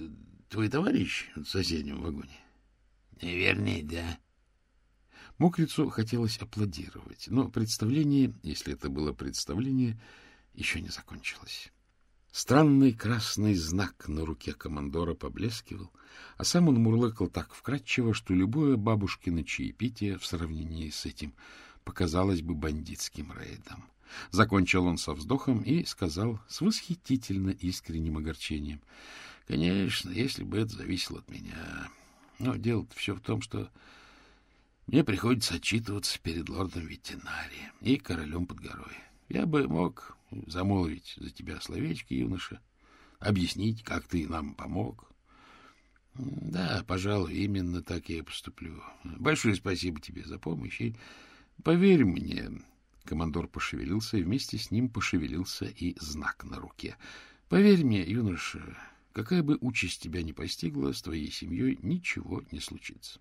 Speaker 2: твой товарищ в соседнем вагоне? Наверное, да.
Speaker 1: Мокрицу хотелось аплодировать, но представление, если это было представление, еще не закончилось. Странный красный знак на руке командора поблескивал, а сам он мурлыкал так вкрадчиво, что любое бабушкино чаепитие в сравнении с этим показалось бы бандитским рейдом. Закончил он со вздохом и сказал с восхитительно искренним огорчением. — Конечно, если бы это зависело от меня. Но дело все в том, что мне приходится отчитываться перед лордом ветеринарием и королем под горой. Я бы мог замолвить за тебя словечко, юноша, объяснить, как ты нам помог. Да, пожалуй, именно так я и поступлю. Большое спасибо тебе за помощь, и поверь мне, Командор пошевелился, и вместе с ним пошевелился и знак на руке. — Поверь мне, юноша, какая бы участь тебя ни постигла, с твоей семьей ничего не случится.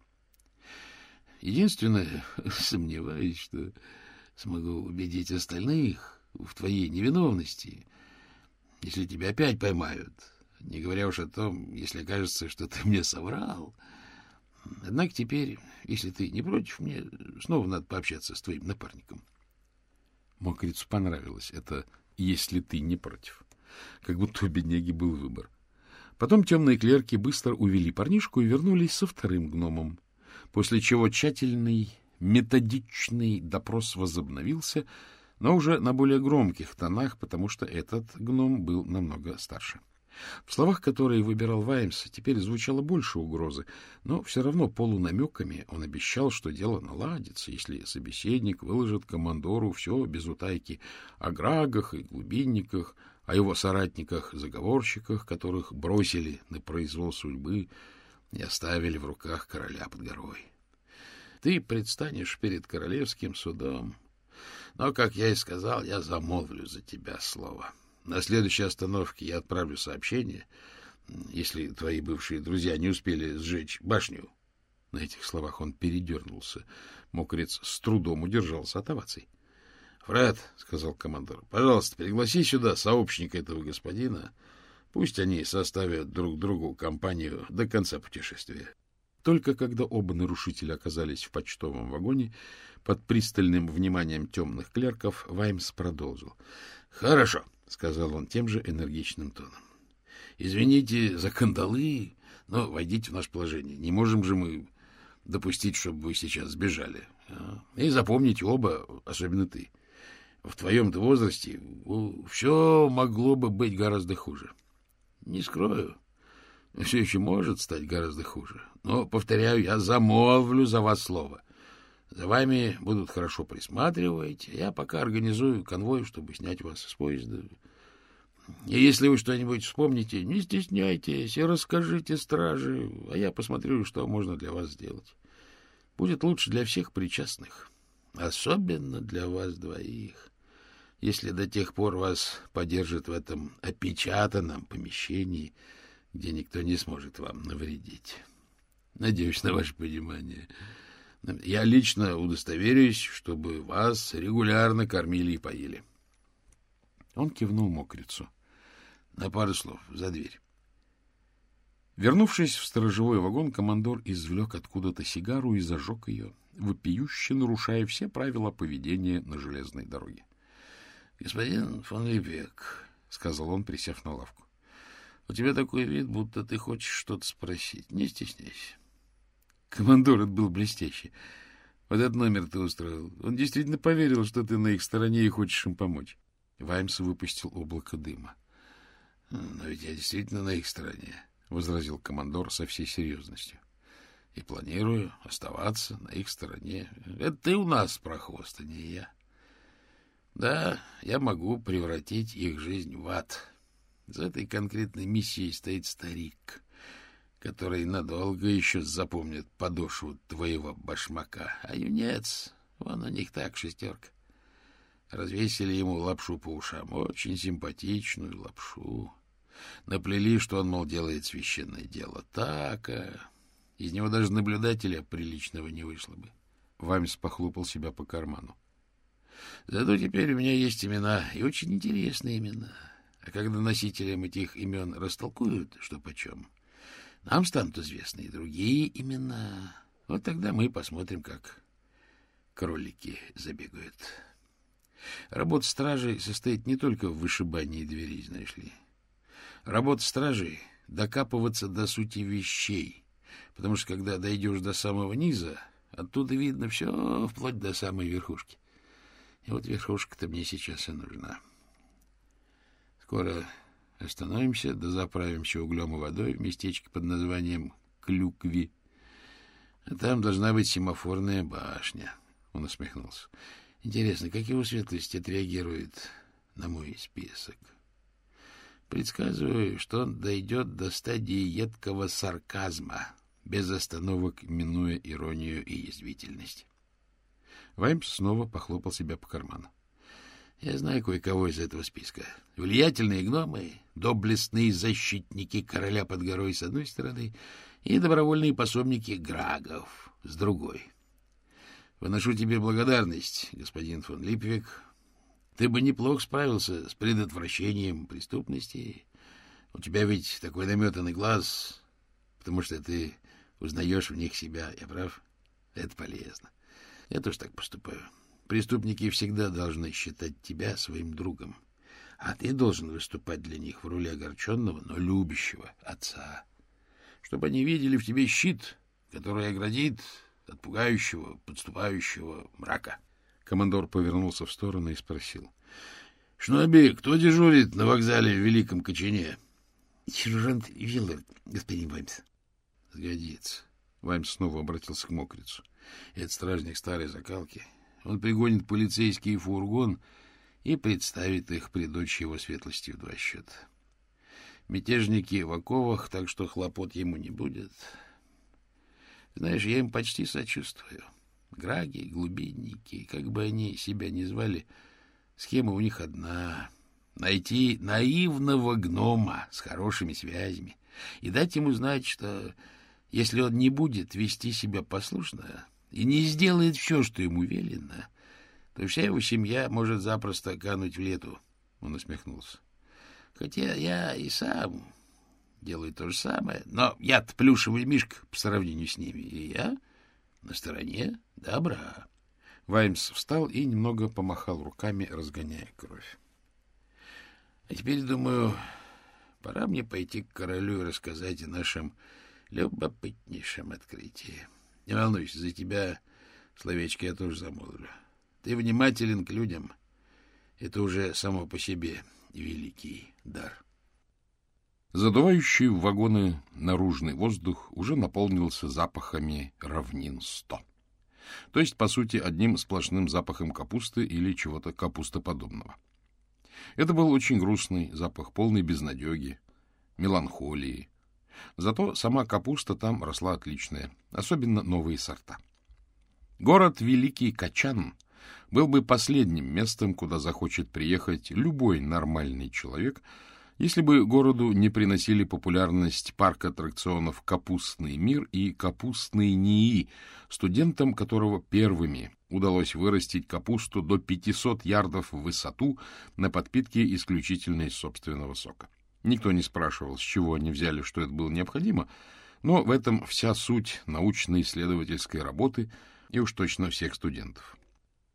Speaker 1: Единственное, <laughs> сомневаюсь, что смогу убедить остальных в твоей невиновности, если тебя опять поймают, не говоря уж о том, если кажется, что ты мне соврал. Однако теперь, если ты не против, мне снова надо пообщаться с твоим напарником. — Мокрицу понравилось это «если ты не против». Как будто у бедняги был выбор. Потом темные клерки быстро увели парнишку и вернулись со вторым гномом, после чего тщательный, методичный допрос возобновился, но уже на более громких тонах, потому что этот гном был намного старше. В словах, которые выбирал Ваймс, теперь звучало больше угрозы, но все равно полунамеками он обещал, что дело наладится, если собеседник выложит командору все без утайки о грагах и глубинниках, о его соратниках-заговорщиках, которых бросили на произвол судьбы и оставили в руках короля под горой. Ты предстанешь перед королевским судом, но, как я и сказал, я замолвлю за тебя слово. — на следующей остановке я отправлю сообщение, если твои бывшие друзья не успели сжечь башню. На этих словах он передернулся. Мокрец с трудом удержался от оваций. — Фред, — сказал командор, — пожалуйста, пригласи сюда сообщника этого господина. Пусть они составят друг другу компанию до конца путешествия. Только когда оба нарушителя оказались в почтовом вагоне, под пристальным вниманием темных клерков, Ваймс продолжил. — Хорошо. —— сказал он тем же энергичным тоном. — Извините за кандалы, но войдите в наше положение. Не можем же мы допустить, чтобы вы сейчас сбежали. А? И запомните оба, особенно ты. В твоем-то возрасте все могло бы быть гораздо хуже. Не скрою, все еще может стать гораздо хуже. Но, повторяю, я замолвлю за вас слово. За вами будут хорошо присматривать. Я пока организую конвой, чтобы снять вас с поезда. И если вы что-нибудь вспомните, не стесняйтесь и расскажите страже, а я посмотрю, что можно для вас сделать. Будет лучше для всех причастных, особенно для вас двоих, если до тех пор вас поддержат в этом опечатанном помещении, где никто не сможет вам навредить. Надеюсь на ваше понимание. — я лично удостоверюсь, чтобы вас регулярно кормили и поили. Он кивнул мокрицу. На пару слов, за дверь. Вернувшись в сторожевой вагон, командор извлек откуда-то сигару и зажег ее, вопиюще нарушая все правила поведения на железной дороге. — Господин фон Липек, — сказал он, присев на лавку. — У тебя такой вид, будто ты хочешь что-то спросить. Не стесняйся. Командор это был блестящий. Вот этот номер ты устроил. Он действительно поверил, что ты на их стороне и хочешь им помочь. Ваймс выпустил облако дыма. — Но ведь я действительно на их стороне, — возразил командор со всей серьезностью. — И планирую оставаться на их стороне. Это ты у нас прохвост, а не я. Да, я могу превратить их жизнь в ад. За этой конкретной миссией стоит старик, который надолго еще запомнит подошву твоего башмака. А юнец, вон у них так шестерка. Развесили ему лапшу по ушам, очень симпатичную лапшу. Наплели, что он, мол, делает священное дело. Так, а из него даже наблюдателя приличного не вышло бы. Ваймс похлопал себя по карману. Зато теперь у меня есть имена, и очень интересные имена. А когда носителям этих имен растолкуют, что почем, нам станут известны и другие имена. Вот тогда мы посмотрим, как кролики забегают. Работа стражей состоит не только в вышибании дверей, знаешь ли. Работа стражей — докапываться до сути вещей, потому что когда дойдешь до самого низа, оттуда видно все вплоть до самой верхушки. И вот верхушка-то мне сейчас и нужна. Скоро остановимся, да заправимся углем и водой в местечке под названием Клюкви. А там должна быть семафорная башня. Он усмехнулся. Интересно, как его светлость отреагирует на мой список? Предсказываю, что он дойдет до стадии едкого сарказма, без остановок минуя иронию и язвительность. Ваймс снова похлопал себя по карману. Я знаю кое-кого из этого списка. Влиятельные гномы, доблестные защитники короля под горой с одной стороны и добровольные пособники Грагов с другой. Выношу тебе благодарность, господин фон Липвик. Ты бы неплохо справился с предотвращением преступности. У тебя ведь такой наметанный глаз, потому что ты узнаешь в них себя. Я прав? Это полезно. Я тоже так поступаю. Преступники всегда должны считать тебя своим другом, а ты должен выступать для них в роли огорченного, но любящего отца, чтобы они видели в тебе щит, который оградит от пугающего, подступающего мрака. Командор повернулся в сторону и спросил. — Шноби, кто дежурит на вокзале в Великом Кочине?
Speaker 2: — Сержант Виллард, господин Ваймс.
Speaker 1: — Сгодится. Ваймс снова обратился к мокрицу. Это стражник старой закалки. Он пригонит полицейский фургон и представит их при дочь его светлости в два счета. Мятежники в оковах, так что хлопот ему не будет. Знаешь, я им почти сочувствую. Граги, глубинники, как бы они себя ни звали, схема у них одна — найти наивного гнома с хорошими связями и дать ему знать, что если он не будет вести себя послушно, и не сделает все, что ему велено, то вся его семья может запросто кануть в лету. Он усмехнулся. Хотя я и сам делаю то же самое, но я-то плюшевый мишка по сравнению с ними, и я на стороне добра. Ваймс встал и немного помахал руками, разгоняя кровь. А теперь, думаю, пора мне пойти к королю и рассказать о нашем любопытнейшем открытии. Не волнуйся, за тебя словечко я тоже замолвлю. Ты внимателен к людям. Это уже само по себе великий дар. Задувающий в вагоны наружный воздух уже наполнился запахами равнин сто. То есть, по сути, одним сплошным запахом капусты или чего-то капустоподобного. Это был очень грустный запах, полный безнадеги, меланхолии, Зато сама капуста там росла отличная, особенно новые сорта. Город Великий Качан был бы последним местом, куда захочет приехать любой нормальный человек, если бы городу не приносили популярность парк аттракционов «Капустный мир» и «Капустный НИИ», студентам которого первыми удалось вырастить капусту до 500 ярдов в высоту на подпитке исключительно из собственного сока. Никто не спрашивал, с чего они взяли, что это было необходимо, но в этом вся суть научно-исследовательской работы и уж точно всех студентов.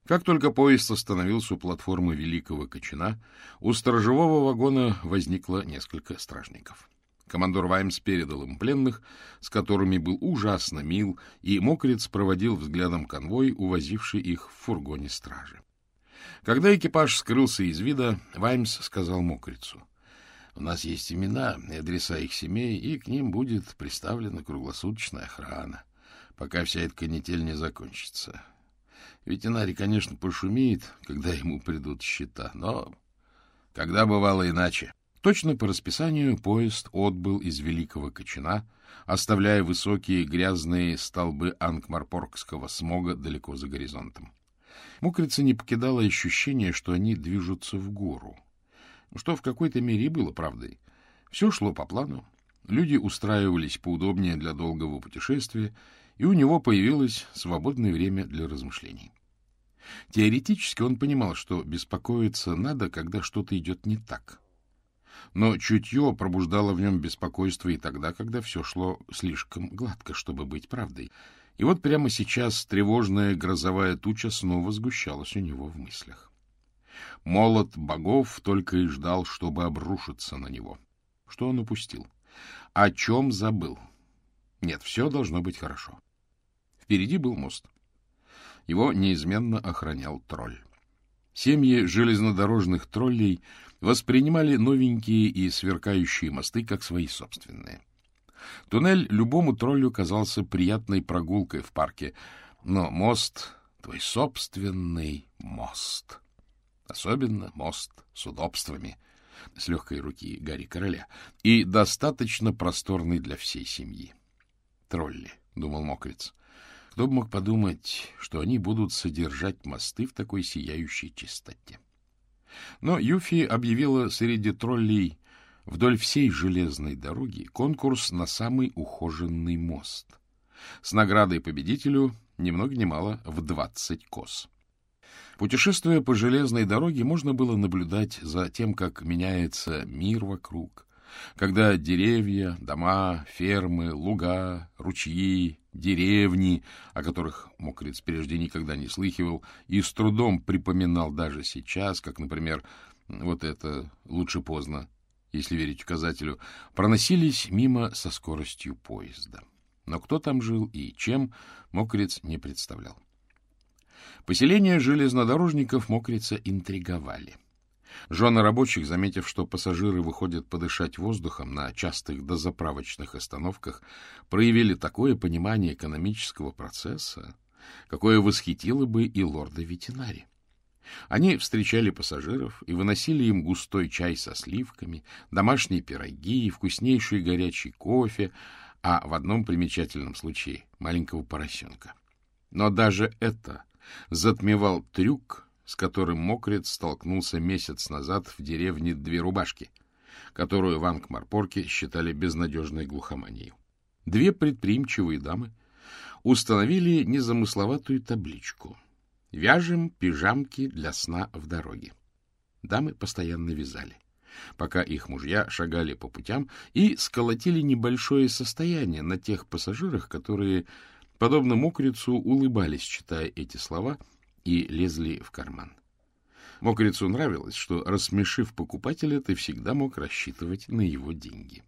Speaker 1: Как только поезд остановился у платформы Великого Кочана, у сторожевого вагона возникло несколько стражников. Командор Ваймс передал им пленных, с которыми был ужасно мил, и Мокрец проводил взглядом конвой, увозивший их в фургоне стражи. Когда экипаж скрылся из вида, Ваймс сказал Мокрицу. — У нас есть имена и адреса их семей, и к ним будет представлена круглосуточная охрана, пока вся эта канитель не закончится. Ветеринарий, конечно, пошумеет, когда ему придут счета, но когда бывало иначе. Точно по расписанию поезд отбыл из Великого Кочана, оставляя высокие грязные столбы Ангмарпоргского смога далеко за горизонтом. Мокрица не покидало ощущение, что они движутся в гору. Что в какой-то мере и было правдой. Все шло по плану. Люди устраивались поудобнее для долгого путешествия, и у него появилось свободное время для размышлений. Теоретически он понимал, что беспокоиться надо, когда что-то идет не так. Но чутье пробуждало в нем беспокойство и тогда, когда все шло слишком гладко, чтобы быть правдой. И вот прямо сейчас тревожная грозовая туча снова сгущалась у него в мыслях. Молот богов только и ждал, чтобы обрушиться на него. Что он упустил? О чем забыл? Нет, все должно быть хорошо. Впереди был мост. Его неизменно охранял тролль. Семьи железнодорожных троллей воспринимали новенькие и сверкающие мосты как свои собственные. Туннель любому троллю казался приятной прогулкой в парке, но мост — твой собственный мост. Особенно мост с удобствами, с легкой руки Гарри Короля, и достаточно просторный для всей семьи. Тролли, — думал Мокриц, кто бы мог подумать, что они будут содержать мосты в такой сияющей чистоте? Но Юфи объявила среди троллей вдоль всей железной дороги конкурс на самый ухоженный мост с наградой победителю ни много ни мало в двадцать кос. Путешествуя по железной дороге, можно было наблюдать за тем, как меняется мир вокруг, когда деревья, дома, фермы, луга, ручьи, деревни, о которых Мокриц прежде никогда не слыхивал, и с трудом припоминал даже сейчас, как, например, вот это «лучше поздно», если верить указателю, проносились мимо со скоростью поезда. Но кто там жил и чем, Мокриц не представлял. Поселения железнодорожников Мокрица интриговали. Жены рабочих, заметив, что пассажиры выходят подышать воздухом на частых дозаправочных остановках, проявили такое понимание экономического процесса, какое восхитило бы и лорда-ветеринари. Они встречали пассажиров и выносили им густой чай со сливками, домашние пироги, вкуснейший горячий кофе, а в одном примечательном случае — маленького поросенка. Но даже это затмевал трюк, с которым Мокрец столкнулся месяц назад в деревне Две Рубашки, которую в Ангмарпорке считали безнадежной глухоманией. Две предприимчивые дамы установили незамысловатую табличку «Вяжем пижамки для сна в дороге». Дамы постоянно вязали, пока их мужья шагали по путям и сколотили небольшое состояние на тех пассажирах, которые, подобно мокрицу, улыбались, читая эти слова — и лезли в карман. Мокрицу нравилось, что, рассмешив покупателя, ты всегда мог рассчитывать на его деньги.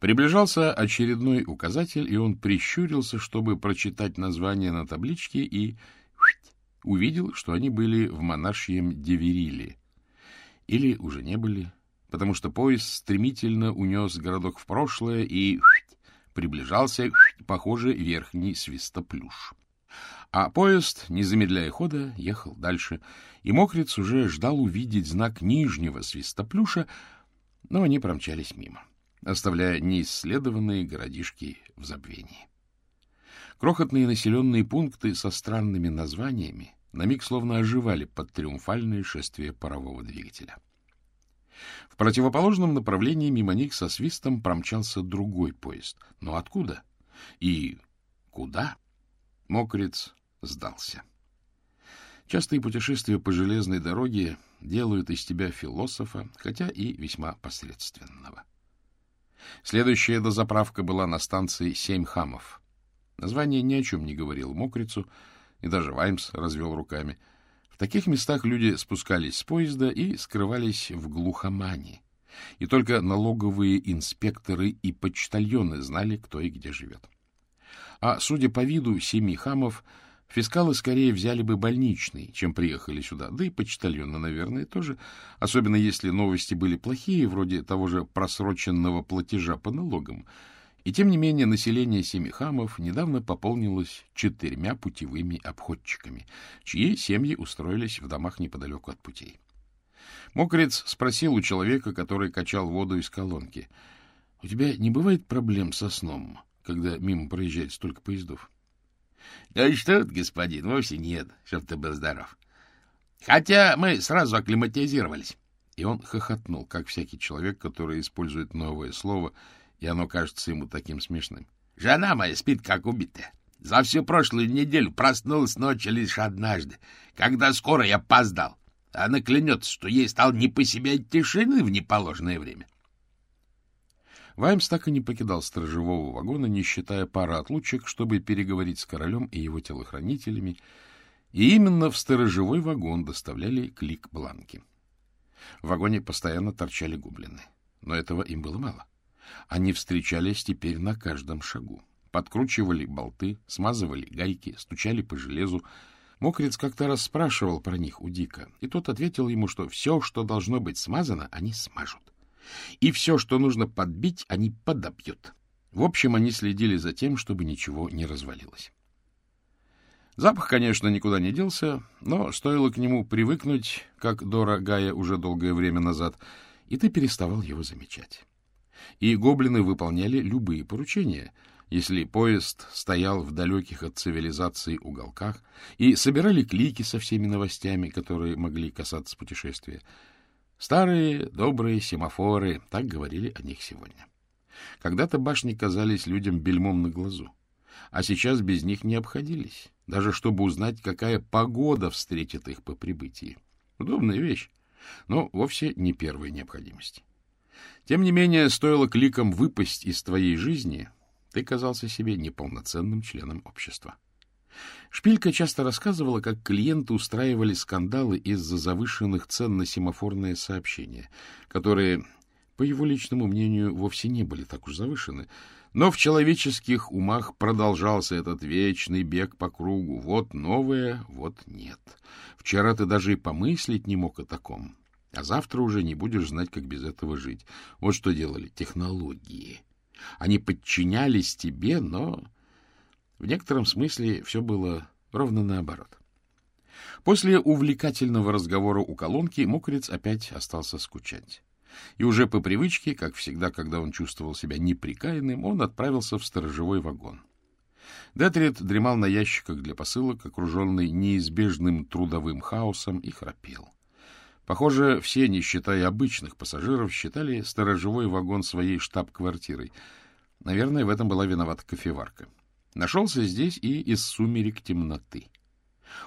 Speaker 1: Приближался очередной указатель, и он прищурился, чтобы прочитать название на табличке, и увидел, что они были в монашьем Девериле. Или уже не были, потому что поезд стремительно унес городок в прошлое и приближался, похоже, верхний свистоплюш. А поезд, не замедляя хода, ехал дальше, и Мокриц уже ждал увидеть знак нижнего свистоплюша, но они промчались мимо, оставляя неисследованные городишки в забвении. Крохотные населенные пункты со странными названиями на миг словно оживали под триумфальное шествие парового двигателя. В противоположном направлении мимо них со свистом промчался другой поезд. Но откуда? И куда? Мокриц сдался. Частые путешествия по железной дороге делают из тебя философа, хотя и весьма посредственного. Следующая дозаправка была на станции «Семь хамов». Название ни о чем не говорил Мокрицу, и даже Ваймс развел руками. В таких местах люди спускались с поезда и скрывались в глухомане. И только налоговые инспекторы и почтальоны знали, кто и где живет. А судя по виду семи хамов, фискалы скорее взяли бы больничный, чем приехали сюда, да и почтальоны, наверное, тоже, особенно если новости были плохие, вроде того же просроченного платежа по налогам. И тем не менее население семи хамов недавно пополнилось четырьмя путевыми обходчиками, чьи семьи устроились в домах неподалеку от путей. Мокрец спросил у человека, который качал воду из колонки, — У тебя не бывает проблем со сном? — когда мимо проезжает столько поездов?
Speaker 2: — Да что ты, господин, вовсе нет, чтоб ты был здоров. Хотя мы сразу акклиматизировались.
Speaker 1: И он хохотнул, как всякий человек, который использует новое слово, и оно кажется ему таким смешным.
Speaker 2: — Жена моя спит, как убитая. За всю прошлую неделю проснулась ночью лишь однажды, когда скоро я опоздал. Она клянется, что ей стал не по себе от тишины в неположенное время.
Speaker 1: Ваймс так и не покидал сторожевого вагона, не считая пары отлучек, чтобы переговорить с королем и его телохранителями, и именно в сторожевой вагон доставляли клик-бланки. В вагоне постоянно торчали гоблины, но этого им было мало. Они встречались теперь на каждом шагу, подкручивали болты, смазывали гайки, стучали по железу. Мокрец как-то раз спрашивал про них у Дика, и тот ответил ему, что все, что должно быть смазано, они смажут и все, что нужно подбить, они подобьют. В общем, они следили за тем, чтобы ничего не развалилось. Запах, конечно, никуда не делся, но стоило к нему привыкнуть, как Дора Гая уже долгое время назад, и ты переставал его замечать. И гоблины выполняли любые поручения, если поезд стоял в далеких от цивилизации уголках, и собирали клики со всеми новостями, которые могли касаться путешествия. Старые добрые семафоры, так говорили о них сегодня. Когда-то башни казались людям бельмом на глазу, а сейчас без них не обходились, даже чтобы узнать, какая погода встретит их по прибытии. Удобная вещь, но вовсе не первой необходимости. Тем не менее, стоило кликом выпасть из твоей жизни, ты казался себе неполноценным членом общества. Шпилька часто рассказывала, как клиенты устраивали скандалы из-за завышенных цен на семафорные сообщения, которые, по его личному мнению, вовсе не были так уж завышены, но в человеческих умах продолжался этот вечный бег по кругу. Вот новое, вот нет. Вчера ты даже и помыслить не мог о таком, а завтра уже не будешь знать, как без этого жить. Вот что делали технологии. Они подчинялись тебе, но в некотором смысле все было ровно наоборот. После увлекательного разговора у колонки мокрец опять остался скучать. И уже по привычке, как всегда, когда он чувствовал себя неприкаянным, он отправился в сторожевой вагон. Детрид дремал на ящиках для посылок, окруженный неизбежным трудовым хаосом, и храпел. Похоже, все, не считая обычных пассажиров, считали сторожевой вагон своей штаб-квартирой. Наверное, в этом была виновата кофеварка. Нашелся здесь и из сумерек темноты.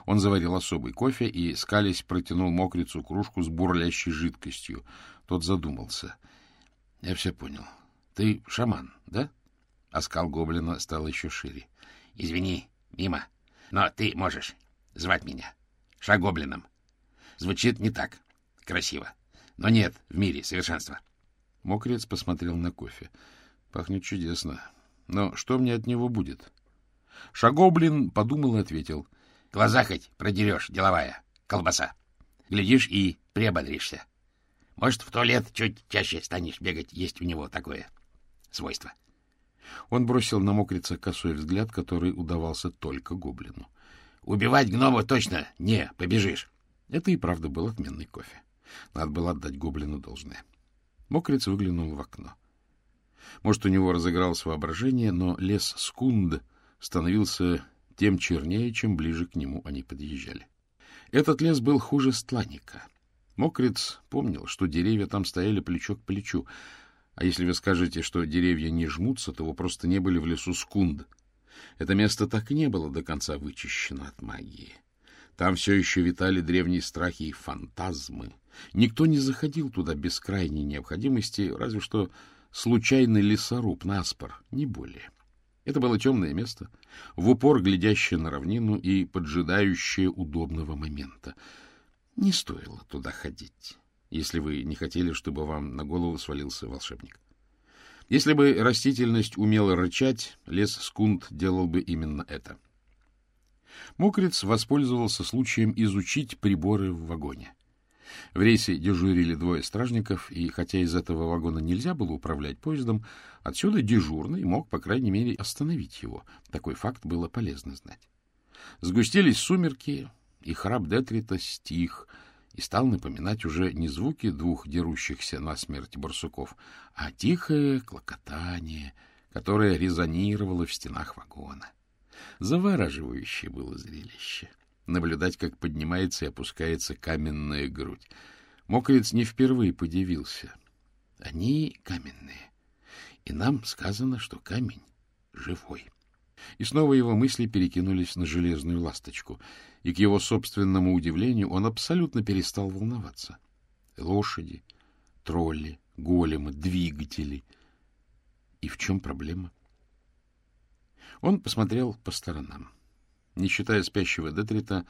Speaker 1: Он заварил особый кофе и, скались, протянул мокрицу кружку с бурлящей жидкостью. Тот задумался. — Я все понял. Ты шаман, да? Оскал гоблина стал еще шире.
Speaker 2: — Извини, мимо, но ты можешь звать меня Шагоблином. Звучит не так красиво, но нет в мире совершенства.
Speaker 1: Мокрец посмотрел на кофе. Пахнет чудесно. Но что мне от него будет? Шагоблин подумал и ответил.
Speaker 2: — Глаза хоть продерешь, деловая, колбаса. Глядишь и приободришься. Может, в туалет чуть чаще станешь бегать, есть у него такое свойство.
Speaker 1: Он бросил на мокрица косой взгляд, который удавался только гоблину.
Speaker 2: — Убивать гнома точно не побежишь.
Speaker 1: Это и правда был отменный кофе. Надо было отдать гоблину должное. Мокриц выглянул в окно. Может, у него разыгралось воображение, но лес Скунд становился тем чернее, чем ближе к нему они подъезжали. Этот лес был хуже стланника. Мокриц помнил, что деревья там стояли плечо к плечу, а если вы скажете, что деревья не жмутся, то вы просто не были в лесу Скунд. Это место так и не было до конца вычищено от магии. Там все еще витали древние страхи и фантазмы. Никто не заходил туда без крайней необходимости, разве что случайный лесоруб наспор, не более. Это было темное место, в упор глядящее на равнину и поджидающее удобного момента. Не стоило туда ходить, если вы не хотели, чтобы вам на голову свалился волшебник. Если бы растительность умела рычать, лес Скунд делал бы именно это. Мокриц воспользовался случаем изучить приборы в вагоне. В рейсе дежурили двое стражников, и хотя из этого вагона нельзя было управлять поездом, отсюда дежурный мог, по крайней мере, остановить его. Такой факт было полезно знать. Сгустились сумерки, и храп Детрита стих, и стал напоминать уже не звуки двух дерущихся насмерть барсуков, а тихое клокотание, которое резонировало в стенах вагона. Завораживающее было зрелище наблюдать, как поднимается и опускается каменная грудь. Мокрец не впервые подивился. Они каменные, и нам сказано, что камень живой. И снова его мысли перекинулись на железную ласточку, и к его собственному удивлению он абсолютно перестал волноваться. Лошади, тролли, големы, двигатели. И в чем проблема? Он посмотрел по сторонам. Не считая спящего Детрита,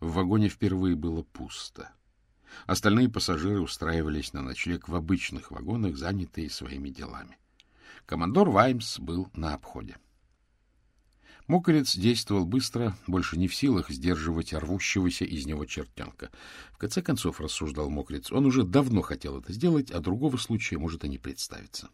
Speaker 1: в вагоне впервые было пусто. Остальные пассажиры устраивались на ночлег в обычных вагонах, занятые своими делами. Командор Ваймс был на обходе. Мокрец действовал быстро, больше не в силах сдерживать рвущегося из него чертенка. В конце концов, рассуждал Мокрец, он уже давно хотел это сделать, а другого случая может и не представиться.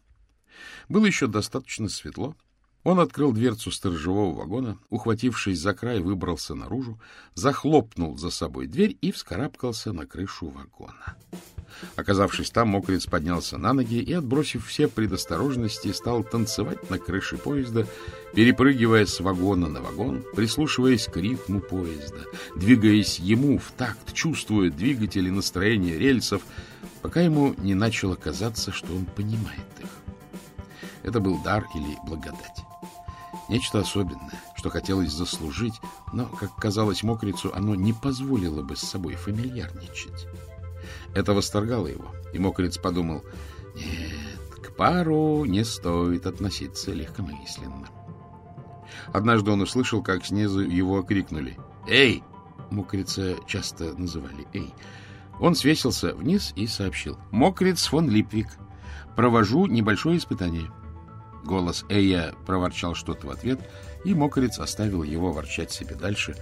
Speaker 1: Было еще достаточно светло, он открыл дверцу сторожевого вагона, ухватившись за край, выбрался наружу, захлопнул за собой дверь и вскарабкался на крышу вагона. Оказавшись там, мокрец поднялся на ноги и, отбросив все предосторожности, стал танцевать на крыше поезда, перепрыгивая с вагона на вагон, прислушиваясь к ритму поезда, двигаясь ему в такт, чувствуя двигатели настроение рельсов, пока ему не начало казаться, что он понимает их. Это был дар или благодать. Нечто особенное, что хотелось заслужить, но, как казалось мокрицу, оно не позволило бы с собой фамильярничать. Это восторгало его, и мокриц подумал, нет, к пару не стоит относиться легкомысленно. Однажды он услышал, как снизу его окрикнули «Эй!» Мокрица часто называли «Эй!» Он свесился вниз и сообщил «Мокриц фон Липвик, провожу небольшое испытание». Голос Эя проворчал что-то в ответ, и мокрец оставил его ворчать себе дальше,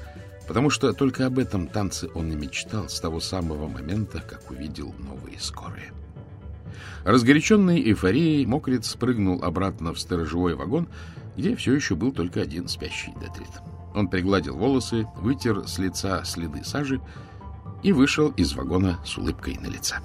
Speaker 1: потому что только об этом танце он и мечтал с того самого момента, как увидел новые скорые. Разгоряченный эйфорией, мокрец спрыгнул обратно в сторожевой вагон, где все еще был только один спящий Детрит. Он пригладил волосы, вытер с лица следы сажи и вышел из вагона с улыбкой на лице.